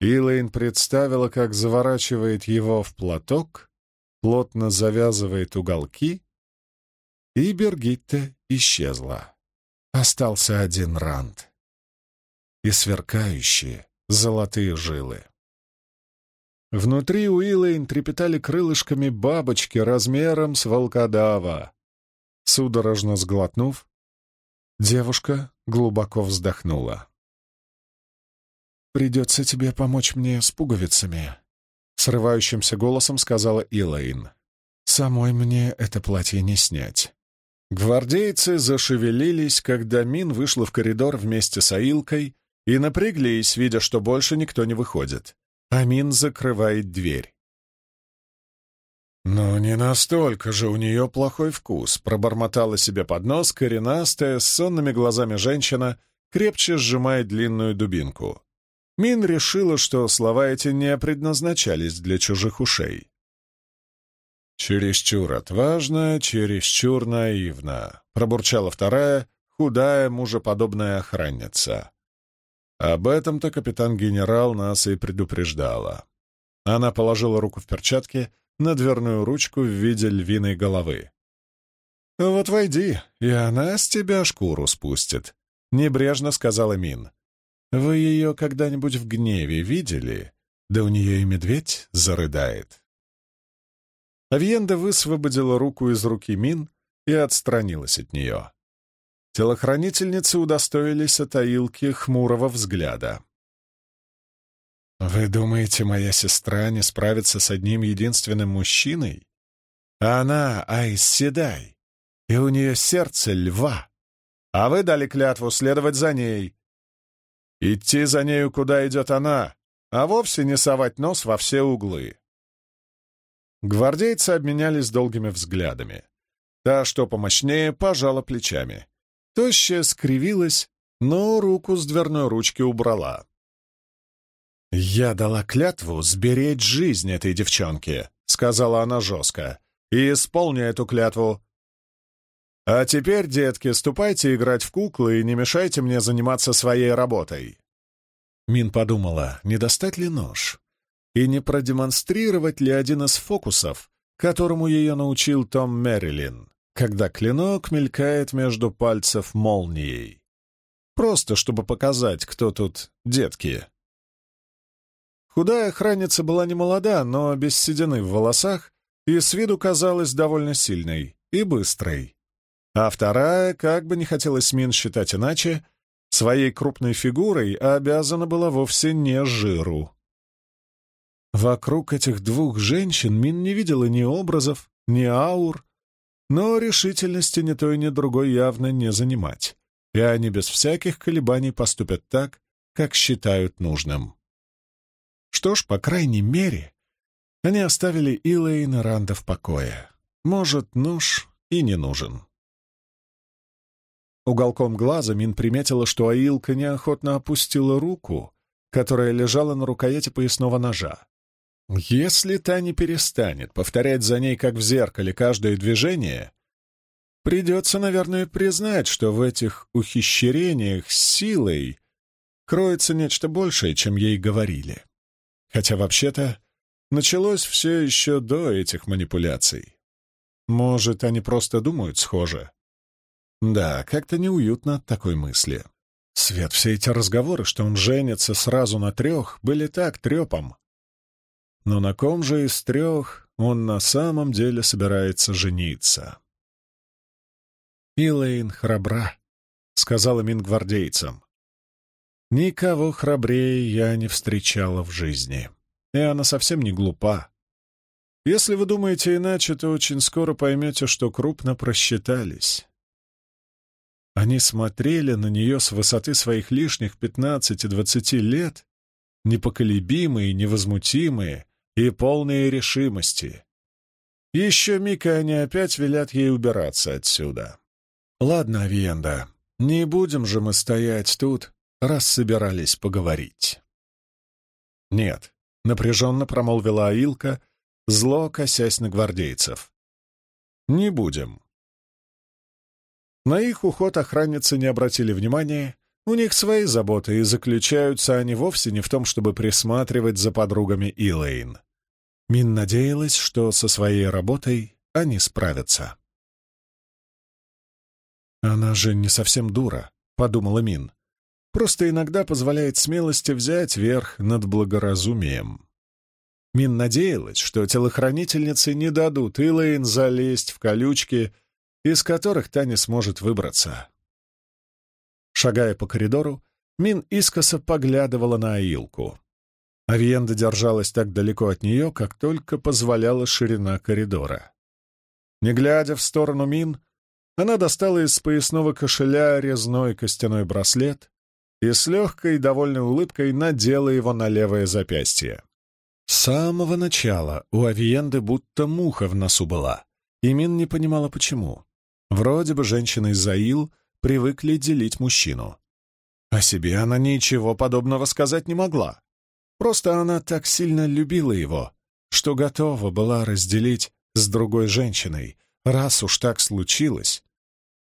Илэйн представила, как заворачивает его в платок, плотно завязывает уголки, и Бергитте исчезла. Остался один рант и сверкающие золотые жилы. Внутри Уиллейн трепетали крылышками бабочки размером с волкодава. Судорожно сглотнув, девушка глубоко вздохнула. «Придется тебе помочь мне с пуговицами», — срывающимся голосом сказала Илэйн. «Самой мне это платье не снять». Гвардейцы зашевелились, когда Мин вышла в коридор вместе с Аилкой и напряглись, видя, что больше никто не выходит. Амин закрывает дверь. «Но не настолько же у нее плохой вкус», — пробормотала себе под нос коренастая, с сонными глазами женщина, крепче сжимая длинную дубинку. Мин решила, что слова эти не предназначались для чужих ушей. «Чересчур отважно, чересчур наивно», — пробурчала вторая, худая, мужеподобная охранница. Об этом-то капитан-генерал нас и предупреждала. Она положила руку в перчатки на дверную ручку в виде львиной головы. «Вот войди, и она с тебя шкуру спустит», — небрежно сказала Мин. «Вы ее когда-нибудь в гневе видели? Да у нее и медведь зарыдает». Авиенда высвободила руку из руки Мин и отстранилась от нее. Телохранительницы удостоились от Аилки хмурого взгляда. «Вы думаете, моя сестра не справится с одним единственным мужчиной? Она Айс Седай, и у нее сердце льва, а вы дали клятву следовать за ней. Идти за нею, куда идет она, а вовсе не совать нос во все углы». Гвардейцы обменялись долгими взглядами. Та, что помощнее, пожала плечами. Тощая скривилась, но руку с дверной ручки убрала. «Я дала клятву сберечь жизнь этой девчонки», — сказала она жестко, — «и исполню эту клятву. А теперь, детки, ступайте играть в куклы и не мешайте мне заниматься своей работой». Мин подумала, не достать ли нож и не продемонстрировать ли один из фокусов, которому ее научил Том Мэрилин когда клинок мелькает между пальцев молнией. Просто чтобы показать, кто тут детки. Худая охранница была не молода, но без седины в волосах и с виду казалась довольно сильной и быстрой. А вторая, как бы не хотелось Мин считать иначе, своей крупной фигурой обязана была вовсе не жиру. Вокруг этих двух женщин Мин не видела ни образов, ни аур, но решительности ни той, ни другой явно не занимать, и они без всяких колебаний поступят так, как считают нужным. Что ж, по крайней мере, они оставили Илэйна Ранда в покое. Может, нож и не нужен. Уголком глаза Мин приметила, что Аилка неохотно опустила руку, которая лежала на рукояти поясного ножа, если та не перестанет повторять за ней, как в зеркале, каждое движение, придется, наверное, признать, что в этих ухищрениях силой кроется нечто большее, чем ей говорили. Хотя, вообще-то, началось все еще до этих манипуляций. Может, они просто думают схоже? Да, как-то неуютно от такой мысли. Свет, все эти разговоры, что он женится сразу на трех, были так трепом. Но на ком же из трех он на самом деле собирается жениться? «Илэйн храбра», — сказала Мин гвардейцам. «Никого храбрее я не встречала в жизни, и она совсем не глупа. Если вы думаете иначе, то очень скоро поймете, что крупно просчитались». Они смотрели на нее с высоты своих лишних пятнадцати-двадцати лет, непоколебимые, невозмутимые, и полные решимости. Еще миг, и они опять велят ей убираться отсюда. Ладно, Авиенда, не будем же мы стоять тут, раз собирались поговорить. Нет, напряженно промолвила Аилка, зло косясь на гвардейцев. «Не будем». На их уход охранницы не обратили внимания, у них свои заботы, и заключаются они вовсе не в том, чтобы присматривать за подругами Илэйн. Мин надеялась, что со своей работой они справятся. «Она же не совсем дура», — подумала Мин. «Просто иногда позволяет смелости взять верх над благоразумием». Мин надеялась, что телохранительницы не дадут Илэйн залезть в колючки, из которых та не сможет выбраться. Шагая по коридору, Мин искоса поглядывала на Аилку. Авиенда держалась так далеко от нее, как только позволяла ширина коридора. Не глядя в сторону Мин, она достала из поясного кошеля резной костяной браслет и с легкой довольной улыбкой надела его на левое запястье. С самого начала у Авиенды будто муха в носу была, и Мин не понимала, почему. Вроде бы женщина из Заил привыкли делить мужчину. О себе она ничего подобного сказать не могла. Просто она так сильно любила его, что готова была разделить с другой женщиной, раз уж так случилось.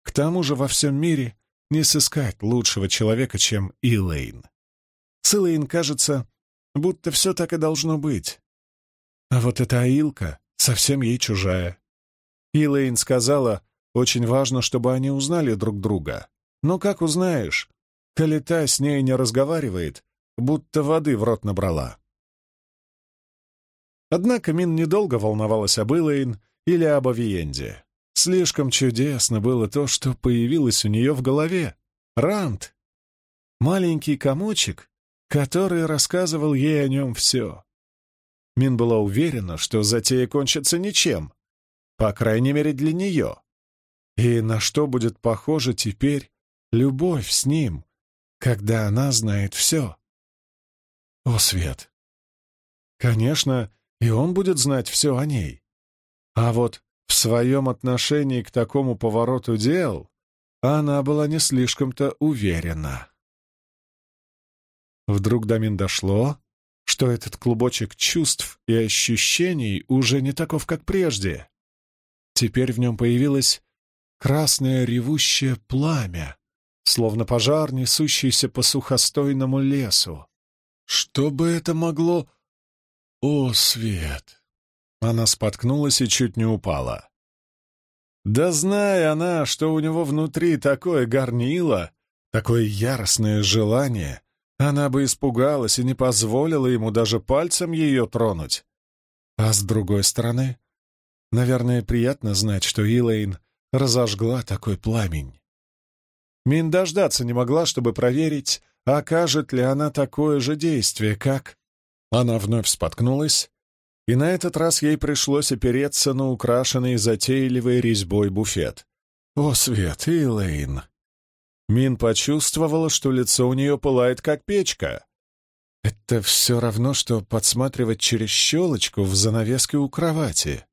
К тому же во всем мире не сыскать лучшего человека, чем Илэйн. С Илэйн кажется, будто все так и должно быть. А вот эта Аилка совсем ей чужая. Илэйн сказала, очень важно, чтобы они узнали друг друга. Но как узнаешь, коли та с ней не разговаривает, будто воды в рот набрала? Однако Мин недолго волновалась об Илэйн или об Авиенде. Слишком чудесно было то, что появилось у нее в голове. Рант. Маленький комочек, который рассказывал ей о нем все. Мин была уверена, что затея кончится ничем, по крайней мере для нее. И на что будет похожа теперь любовь с ним, когда она знает все? О, Свет! Конечно, и он будет знать все о ней. А вот в своем отношении к такому повороту дел она была не слишком-то уверена. Вдруг до Мин дошло, что этот клубочек чувств и ощущений уже не таков, как прежде. Теперь в нем появилась красное ревущее пламя, словно пожар, несущийся по сухостойному лесу. Что бы это могло... О, свет! Она споткнулась и чуть не упала. Да зная она, что у него внутри такое горнило, такое яростное желание, она бы испугалась и не позволила ему даже пальцем ее тронуть. А с другой стороны, наверное, приятно знать, что Илэйн разожгла такой пламень. Мин дождаться не могла, чтобы проверить, окажет ли она такое же действие, как... Она вновь споткнулась, и на этот раз ей пришлось опереться на украшенный затейливой резьбой буфет. «О, Свет, Илэйн!» Мин почувствовала, что лицо у нее пылает, как печка. Это все равно, что подсматривать через щелочку в занавеске у кровати.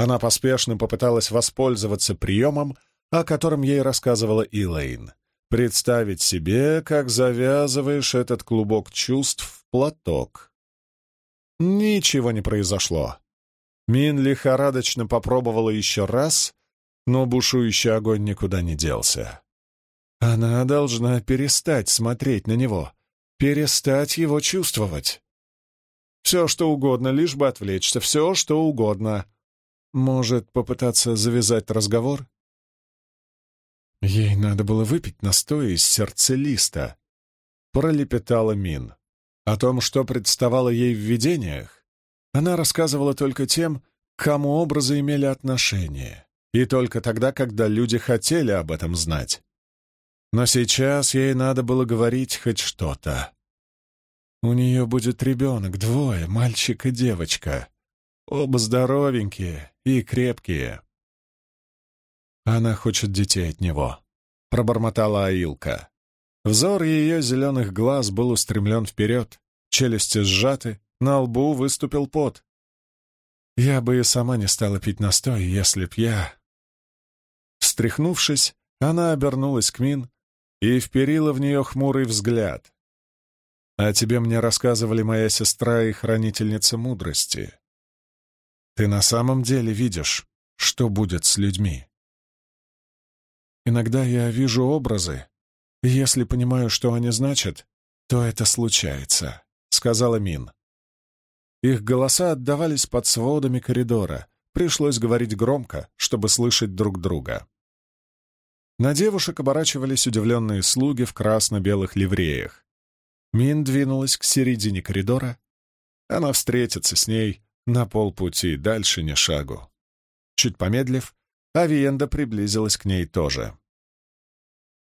Она поспешно попыталась воспользоваться приемом, о котором ей рассказывала Илэйн. Представить себе, как завязываешь этот клубок чувств в платок. Ничего не произошло. Мин лихорадочно попробовала еще раз, но бушующий огонь никуда не делся. Она должна перестать смотреть на него, перестать его чувствовать. Все, что угодно, лишь бы отвлечься, все, что угодно. Может, попытаться завязать разговор? Ей надо было выпить настой из сердцелиста. Пролепетала Мин. О том, что представало ей в видениях, она рассказывала только тем, кому образы имели отношение, и только тогда, когда люди хотели об этом знать. Но сейчас ей надо было говорить хоть что-то. У нее будет ребенок, двое, мальчик и девочка. Оба здоровенькие и крепкие. Она хочет детей от него, — пробормотала Аилка. Взор ее зеленых глаз был устремлен вперед, челюсти сжаты, на лбу выступил пот. Я бы и сама не стала пить настой, если б я... Встряхнувшись, она обернулась к Мин и вперила в нее хмурый взгляд. А тебе мне рассказывали моя сестра и хранительница мудрости. Ты на самом деле видишь, что будет с людьми. Иногда я вижу образы, и если понимаю, что они значат, то это случается», — сказала Мин. Их голоса отдавались под сводами коридора. Пришлось говорить громко, чтобы слышать друг друга. На девушек оборачивались удивленные слуги в красно-белых ливреях. Мин двинулась к середине коридора. Она встретится с ней на полпути, дальше ни шагу. Чуть помедлив, Авиенда приблизилась к ней тоже.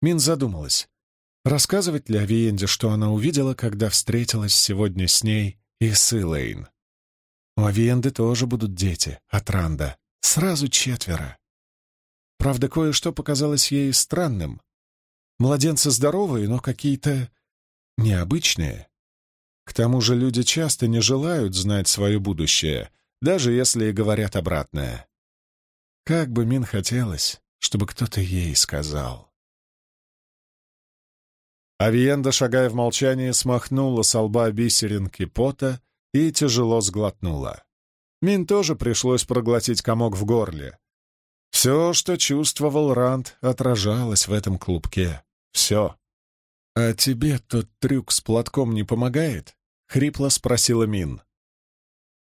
Мин задумалась, рассказывать ли Авиенде, что она увидела, когда встретилась сегодня с ней и с Илэйн. У Авиенды тоже будут дети от Ранда, сразу четверо. Правда, кое-что показалось ей странным. Младенцы здоровые, но какие-то необычные. К тому же люди часто не желают знать свое будущее, даже если и говорят обратное. Как бы Мин хотелось, чтобы кто-то ей сказал. Авиенда, шагая в молчании, смахнула с лба бисеринки пота и тяжело сглотнула. Мин тоже пришлось проглотить комок в горле. Все, что чувствовал Ранд, отражалось в этом клубке. Все. «А тебе тот трюк с платком не помогает?» — хрипло спросила Мин.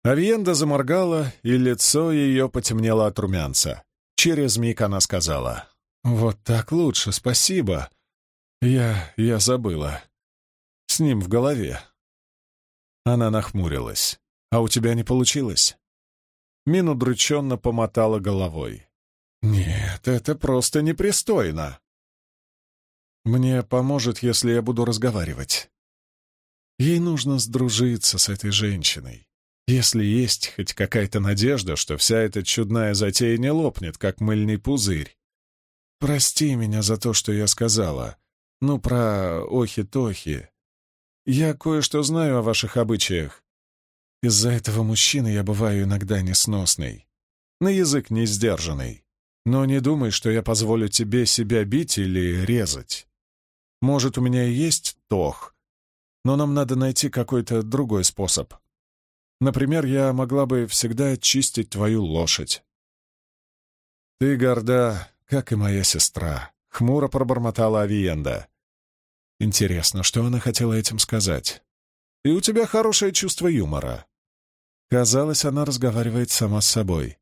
Авиенда заморгала, и лицо ее потемнело от румянца. Через миг она сказала. «Вот так лучше, спасибо. Я... я забыла. С ним в голове». Она нахмурилась. «А у тебя не получилось?» Мин удрученно помотала головой. «Нет, это просто непристойно. Мне поможет, если я буду разговаривать. Ей нужно сдружиться с этой женщиной. Если есть хоть какая-то надежда, что вся эта чудная затея не лопнет, как мыльный пузырь. Прости меня за то, что я сказала. Ну, про охи-тохи. Я кое-что знаю о ваших обычаях. Из-за этого мужчины я бываю иногда несносный. На язык не сдержанный. Но не думай, что я позволю тебе себя бить или резать. Может, у меня и есть тох, но нам надо найти какой-то другой способ. Например, я могла бы всегда чистить твою лошадь. Ты горда, как и моя сестра, — хмуро пробормотала Авиенда. Интересно, что она хотела этим сказать? И у тебя хорошее чувство юмора. Казалось, она разговаривает сама с собой.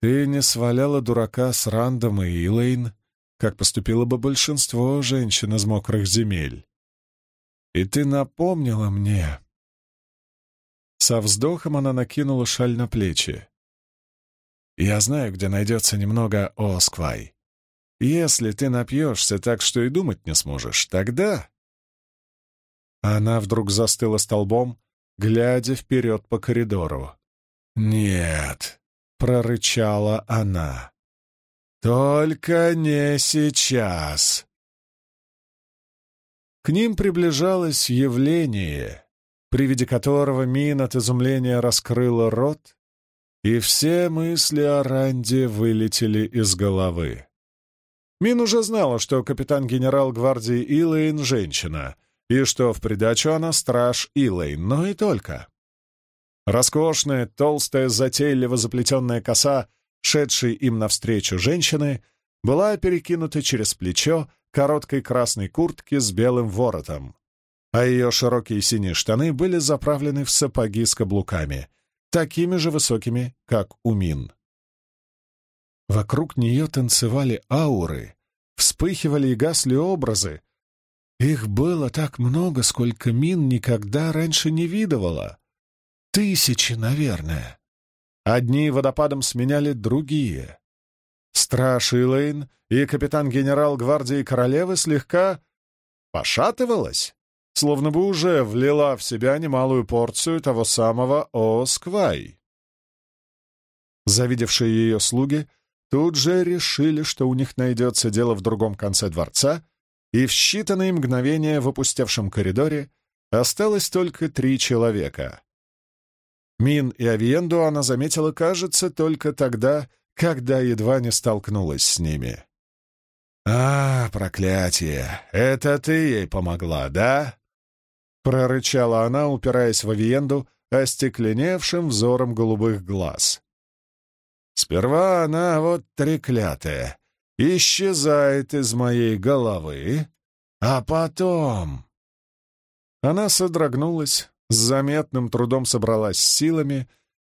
Ты не сваляла дурака с Рандом и Илэйн, как поступило бы большинство женщин из мокрых земель. И ты напомнила мне. Со вздохом она накинула шаль на плечи. Я знаю, где найдется немного Осквай. Если ты напьешься так, что и думать не сможешь, тогда... Она вдруг застыла столбом, глядя вперед по коридору. «Нет, — прорычала она. «Только не сейчас!» К ним приближалось явление, при виде которого Мин от изумления раскрыла рот, и все мысли о Ранде вылетели из головы. Мин уже знала, что капитан-генерал гвардии Илэйн — женщина, и что в придачу она страж Илэйн, но и только. Роскошная, толстая, затейливо заплетенная коса, шедшей им навстречу женщины, была перекинута через плечо короткой красной куртки с белым воротом, а ее широкие синие штаны были заправлены в сапоги с каблуками, такими же высокими, как у Мин. Вокруг нее танцевали ауры, вспыхивали и гасли образы. Их было так много, сколько Мин никогда раньше не видывала. Тысячи, наверное. Одни водопадом сменяли другие. Страж Илэйн и капитан-генерал гвардии королевы слегка пошатывалась, словно бы уже влила в себя немалую порцию того самого Осквай. Завидевшие ее слуги тут же решили, что у них найдется дело в другом конце дворца, и в считанные мгновения в опустевшем коридоре осталось только три человека Мин и Авиенду она заметила, кажется, только тогда, когда едва не столкнулась с ними. «А, проклятие! Это ты ей помогла, да?» прорычала она, упираясь в авиенду остекленевшим взором голубых глаз. «Сперва она, вот треклятая, исчезает из моей головы, а потом...» Она содрогнулась, с заметным трудом собралась силами,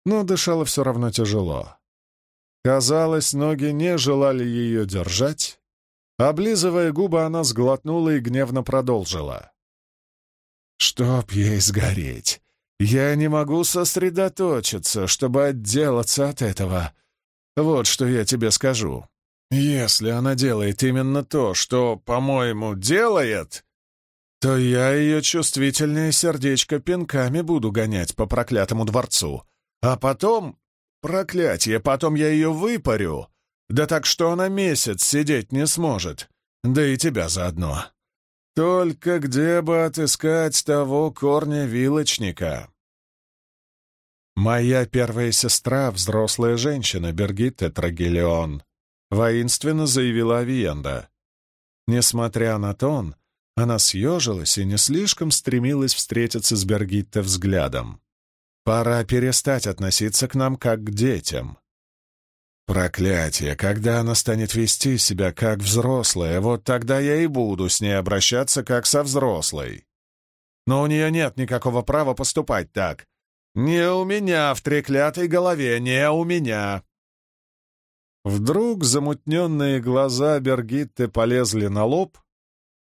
но дышала все равно тяжело. Казалось, ноги не желали ее держать. Облизывая губы, она сглотнула и гневно продолжила. «Чтоб ей сгореть! Я не могу сосредоточиться, чтобы отделаться от этого. Вот что я тебе скажу. Если она делает именно то, что, по-моему, делает, то я ее чувствительное сердечко пинками буду гонять по проклятому дворцу. А потом... Проклятие, потом я ее выпарю. Да так, что она месяц сидеть не сможет. Да и тебя заодно. Только где бы отыскать того корня вилочника? Моя первая сестра — взрослая женщина, Бергитте Трагелион, воинственно заявила Авиенда. Несмотря на тон, она съежилась и не слишком стремилась встретиться с Бергитте взглядом. «Пора перестать относиться к нам как к детям». «Проклятие! Когда она станет вести себя как взрослая, вот тогда я и буду с ней обращаться как со взрослой. Но у нее нет никакого права поступать так. Не у меня в треклятой голове, не у меня!» Вдруг замутненные глаза Бергитты полезли на лоб,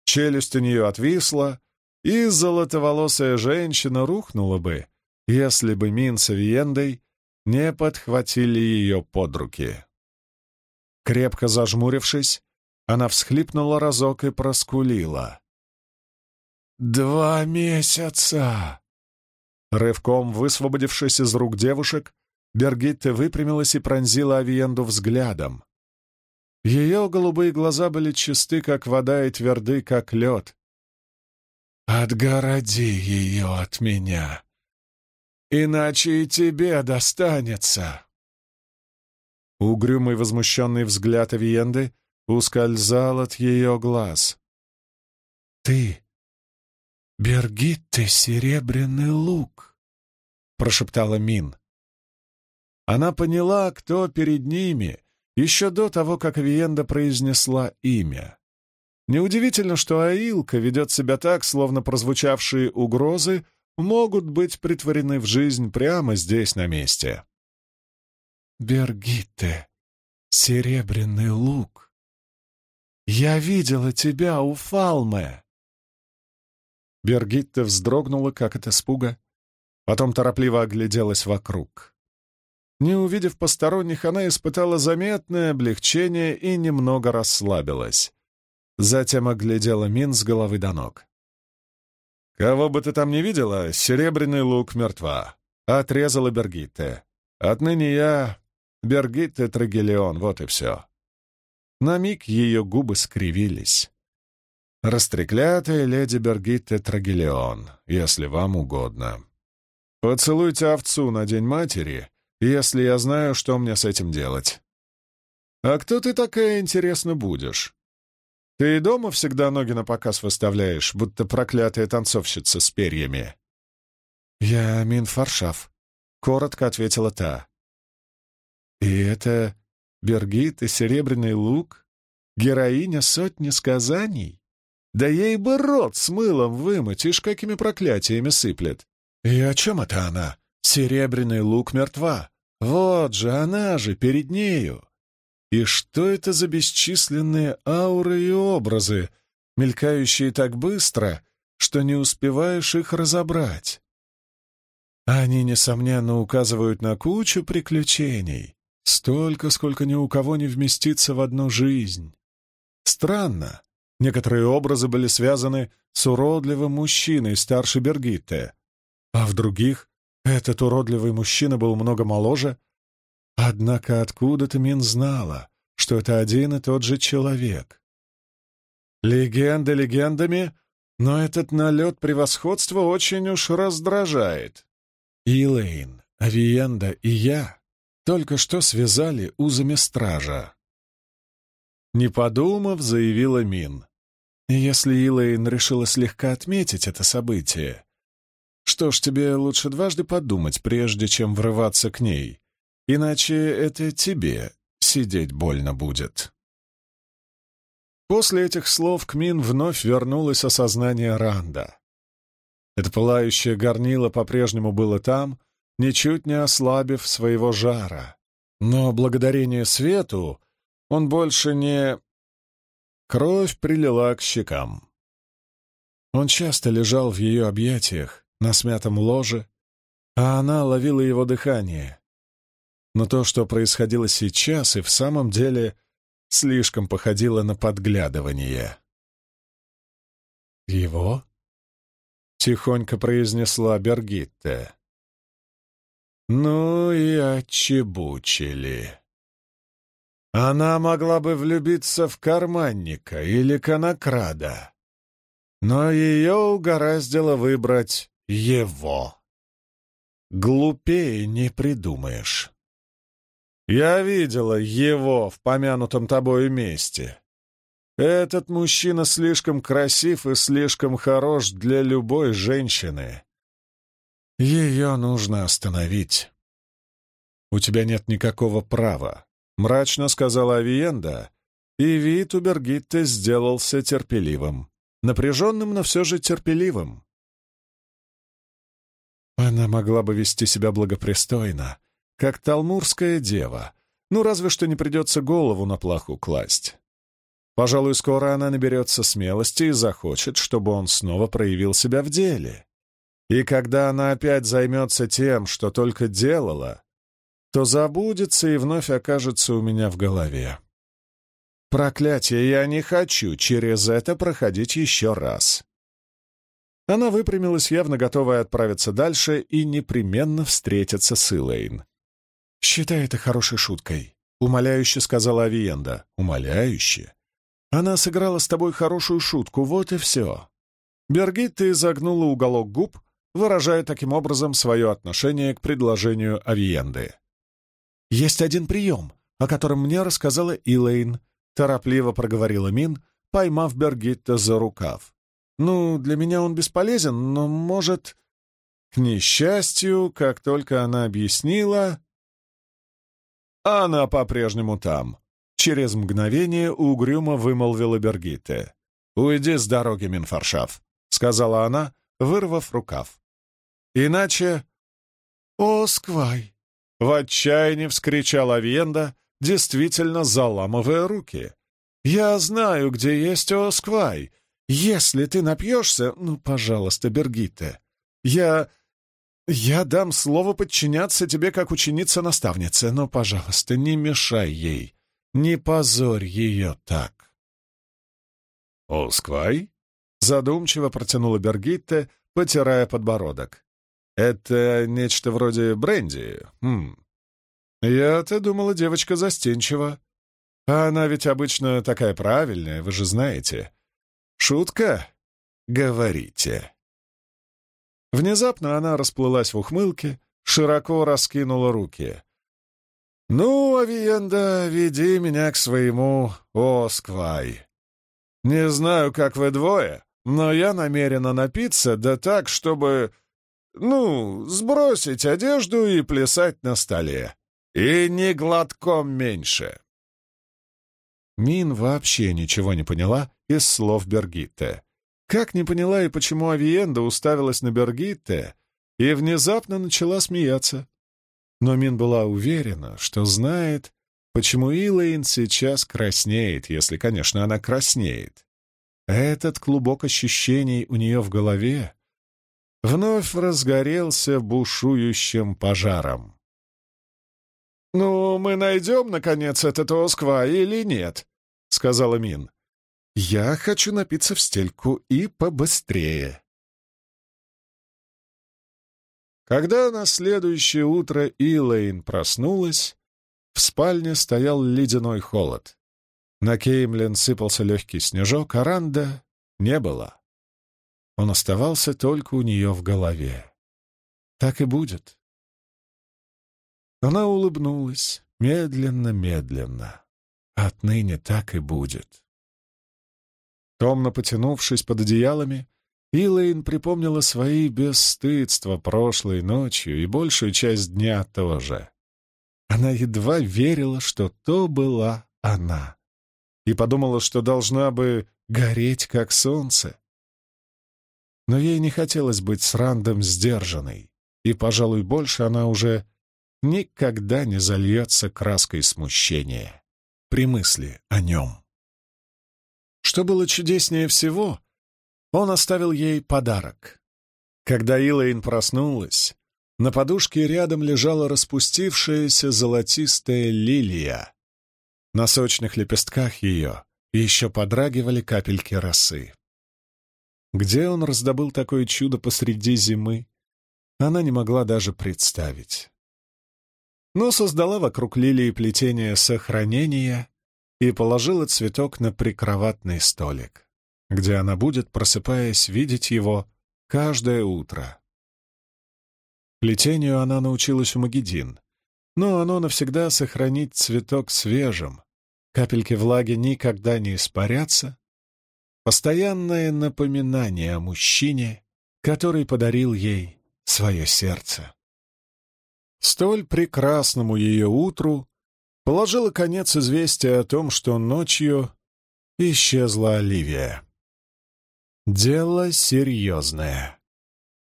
челюсть у нее отвисла, и золотоволосая женщина рухнула бы, если бы Мин с Авиендой не подхватили ее под руки. Крепко зажмурившись, она всхлипнула разок и проскулила. «Два месяца!» Рывком высвободившись из рук девушек, Бергитте выпрямилась и пронзила Авиенду взглядом. Ее голубые глаза были чисты, как вода, и тверды, как лед. «Отгороди ее от меня, иначе и тебе достанется!» Угрюмый возмущенный взгляд Авиенды ускользал от ее глаз. «Ты, Бергитте, серебряный лук!» — прошептала Мин. Она поняла, кто перед ними, еще до того, как Виенда произнесла имя. Неудивительно, что Аилка ведет себя так, словно прозвучавшие угрозы могут быть притворены в жизнь прямо здесь, на месте. «Бергитте, серебряный лук, я видела тебя у Фалме!» Бергитте вздрогнула, как от испуга, потом торопливо огляделась вокруг. Не увидев посторонних, она испытала заметное облегчение и немного расслабилась. Затем оглядела Мин с головы до ног. «Кого бы ты там не видела, серебряный лук мертва», — отрезала Бергитте. «Отныне я Бергитте Трагелион, вот и все». На миг ее губы скривились. «Растреклятая леди Бергитте Трагелион, если вам угодно. Поцелуйте овцу на День матери если я знаю, что мне с этим делать. А кто ты такая, интересно, будешь? Ты и дома всегда ноги на показ выставляешь, будто проклятая танцовщица с перьями. Я Мин Фаршав, — коротко ответила та. И это Бергит и Серебряный Лук? Героиня сотни сказаний? Да ей бы рот с мылом вымыть, ишь какими проклятиями сыплет. И о чем это она? Серебряный лук мертва. Вот же, она же, перед нею. И что это за бесчисленные ауры и образы, мелькающие так быстро, что не успеваешь их разобрать? Они, несомненно, указывают на кучу приключений, столько, сколько ни у кого не вместится в одну жизнь. Странно, некоторые образы были связаны с уродливым мужчиной старше Бергитте, а в других этот уродливый мужчина был много моложе, однако откуда-то Мин знала, что это один и тот же человек. Легенды легендами, но этот налет превосходства очень уж раздражает. Илэйн, Авиенда и я только что связали узами стража. Не подумав, заявила Мин. Если Илэйн решила слегка отметить это событие, Что ж, тебе лучше дважды подумать, прежде чем врываться к ней, иначе это тебе сидеть больно будет. После этих слов к Мин вновь вернулось осознание Ранда. Это пылающее горнило по-прежнему было там, ничуть не ослабив своего жара. Но благодарение свету он больше не... Кровь прилила к щекам. Он часто лежал в ее объятиях, на смятом ложе, а она ловила его дыхание. Но то, что происходило сейчас, и в самом деле слишком походило на подглядывание. «Его?» — тихонько произнесла Бергитте. «Ну и отчебучили». Она могла бы влюбиться в карманника или конокрада, но ее угораздило выбрать его. Глупее не придумаешь. Я видела его в помянутом тобою месте. Этот мужчина слишком красив и слишком хорош для любой женщины. Ее нужно остановить. У тебя нет никакого права — мрачно сказала Авиенда, и вид у Бергитте сделался терпеливым. Напряженным, но все же терпеливым. Она могла бы вести себя благопристойно, как талмурская дева, ну разве что не придется голову на плаху класть. Пожалуй, скоро она наберется смелости и захочет, чтобы он снова проявил себя в деле. И когда она опять займется тем, что только делала, то забудется и вновь окажется у меня в голове. Проклятие, я не хочу через это проходить еще раз. Она выпрямилась, явно готовая отправиться дальше и непременно встретиться с Илэйн. «Считай это хорошей шуткой», — умоляюще сказала Авиенда. «Умоляюще? Она сыграла с тобой хорошую шутку, вот и все». Бергитта изогнула уголок губ, выражая таким образом свое отношение к предложению Авиенды. «Есть один прием, о котором мне рассказала Илэйн», — торопливо проговорила Мин, поймав Бергитта за рукав. «Ну, для меня он бесполезен, но, может...» К несчастью, как только она объяснила... «Она по-прежнему там», — через мгновение угрюмо вымолвила Бергитте. «Уйди с дороги, Минфаршав», — сказала она, вырвав рукав. «Иначе...» «О, Сквай!» В отчаянии вскричал Авьенда, действительно заламывая руки. «Я знаю, где есть Осквай. Если ты напьешься, ну, пожалуйста, Бергитте, я... я дам слово подчиняться тебе как ученица-наставнице, но, пожалуйста, не мешай ей, не позорь ее так». «Осквай?» — задумчиво протянула Бергитте, потирая подбородок. «Это нечто вроде бренди. Хм. Я-то думала, девочка застенчива. А она ведь обычно такая правильная, вы же знаете. Шутка? Говорите». Внезапно она расплылась в ухмылке, широко раскинула руки. «Ну, Авиенда, веди меня к своему Осквай. Не знаю, как вы двое, но я намерена напиться, да так, чтобы ну, сбросить одежду и плясать на столе. И ни глотком меньше. Мин вообще ничего не поняла из слов Бергитте. Как не поняла и почему Авиенда уставилась на Бергитте и внезапно начала смеяться. Но Мин была уверена, что знает, почему Илэйн сейчас краснеет, если, конечно, она краснеет. Этот клубок ощущений у нее в голове вновь разгорелся бушующим пожаром. «Ну, мы найдем, наконец, этот Осква или нет?» — сказала Мин. «Я хочу напиться в стельку и побыстрее». Когда на следующее утро Илэйн проснулась, в спальне стоял ледяной холод. На Кеймлин сыпался легкий снежок, а Ранда не было. Он оставался только у нее в голове. Так и будет. Она улыбнулась, медленно-медленно. Отныне так и будет. Томно потянувшись под одеялами, Илэйн припомнила свои бесстыдства прошлой ночью и большую часть дня тоже. Она едва верила, что то была она, и подумала, что должна бы гореть, как солнце. Но ей не хотелось быть с Рандом сдержанной, и, пожалуй, больше она уже никогда не зальется краской смущения при мысли о нем. Что было чудеснее всего, он оставил ей подарок. Когда Илэйн проснулась, на подушке рядом лежала распустившаяся золотистая лилия. На сочных лепестках ее еще подрагивали капельки росы. Где он раздобыл такое чудо посреди зимы, она не могла даже представить. Но создала вокруг лилии плетение сохранения и положила цветок на прикроватный столик, где она будет, просыпаясь, видеть его каждое утро. Плетению она научилась у Магедин, но оно навсегда сохранит цветок свежим, капельки влаги никогда не испарятся. Постоянное напоминание о мужчине, который подарил ей свое сердце. Столь прекрасному ее утру положило конец известие о том, что ночью исчезла Оливия. Дело серьезное.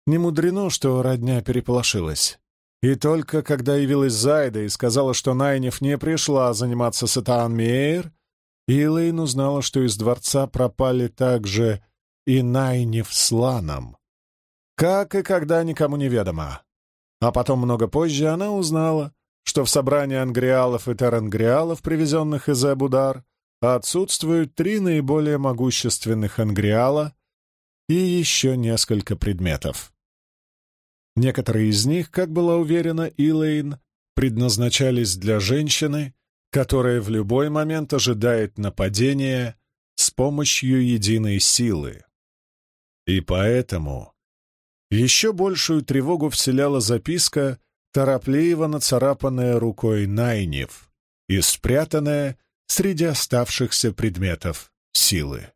Не мудрено, что родня переполошилась. И только когда явилась Зайда и сказала, что Найнев не пришла заниматься с Этаан Мейер, Илэйн узнала, что из дворца пропали также и Найнев с Ланом. Как и когда никому неведомо. А потом много позже она узнала, что в собрании ангриалов и терангриалов, привезенных из Эбудар, отсутствуют три наиболее могущественных ангриала и еще несколько предметов. Некоторые из них, как была уверена Илэйн, предназначались для женщины, которая в любой момент ожидает нападения с помощью единой силы. И поэтому еще большую тревогу вселяла записка, торопливо нацарапанная рукой Найнев и спрятанная среди оставшихся предметов силы.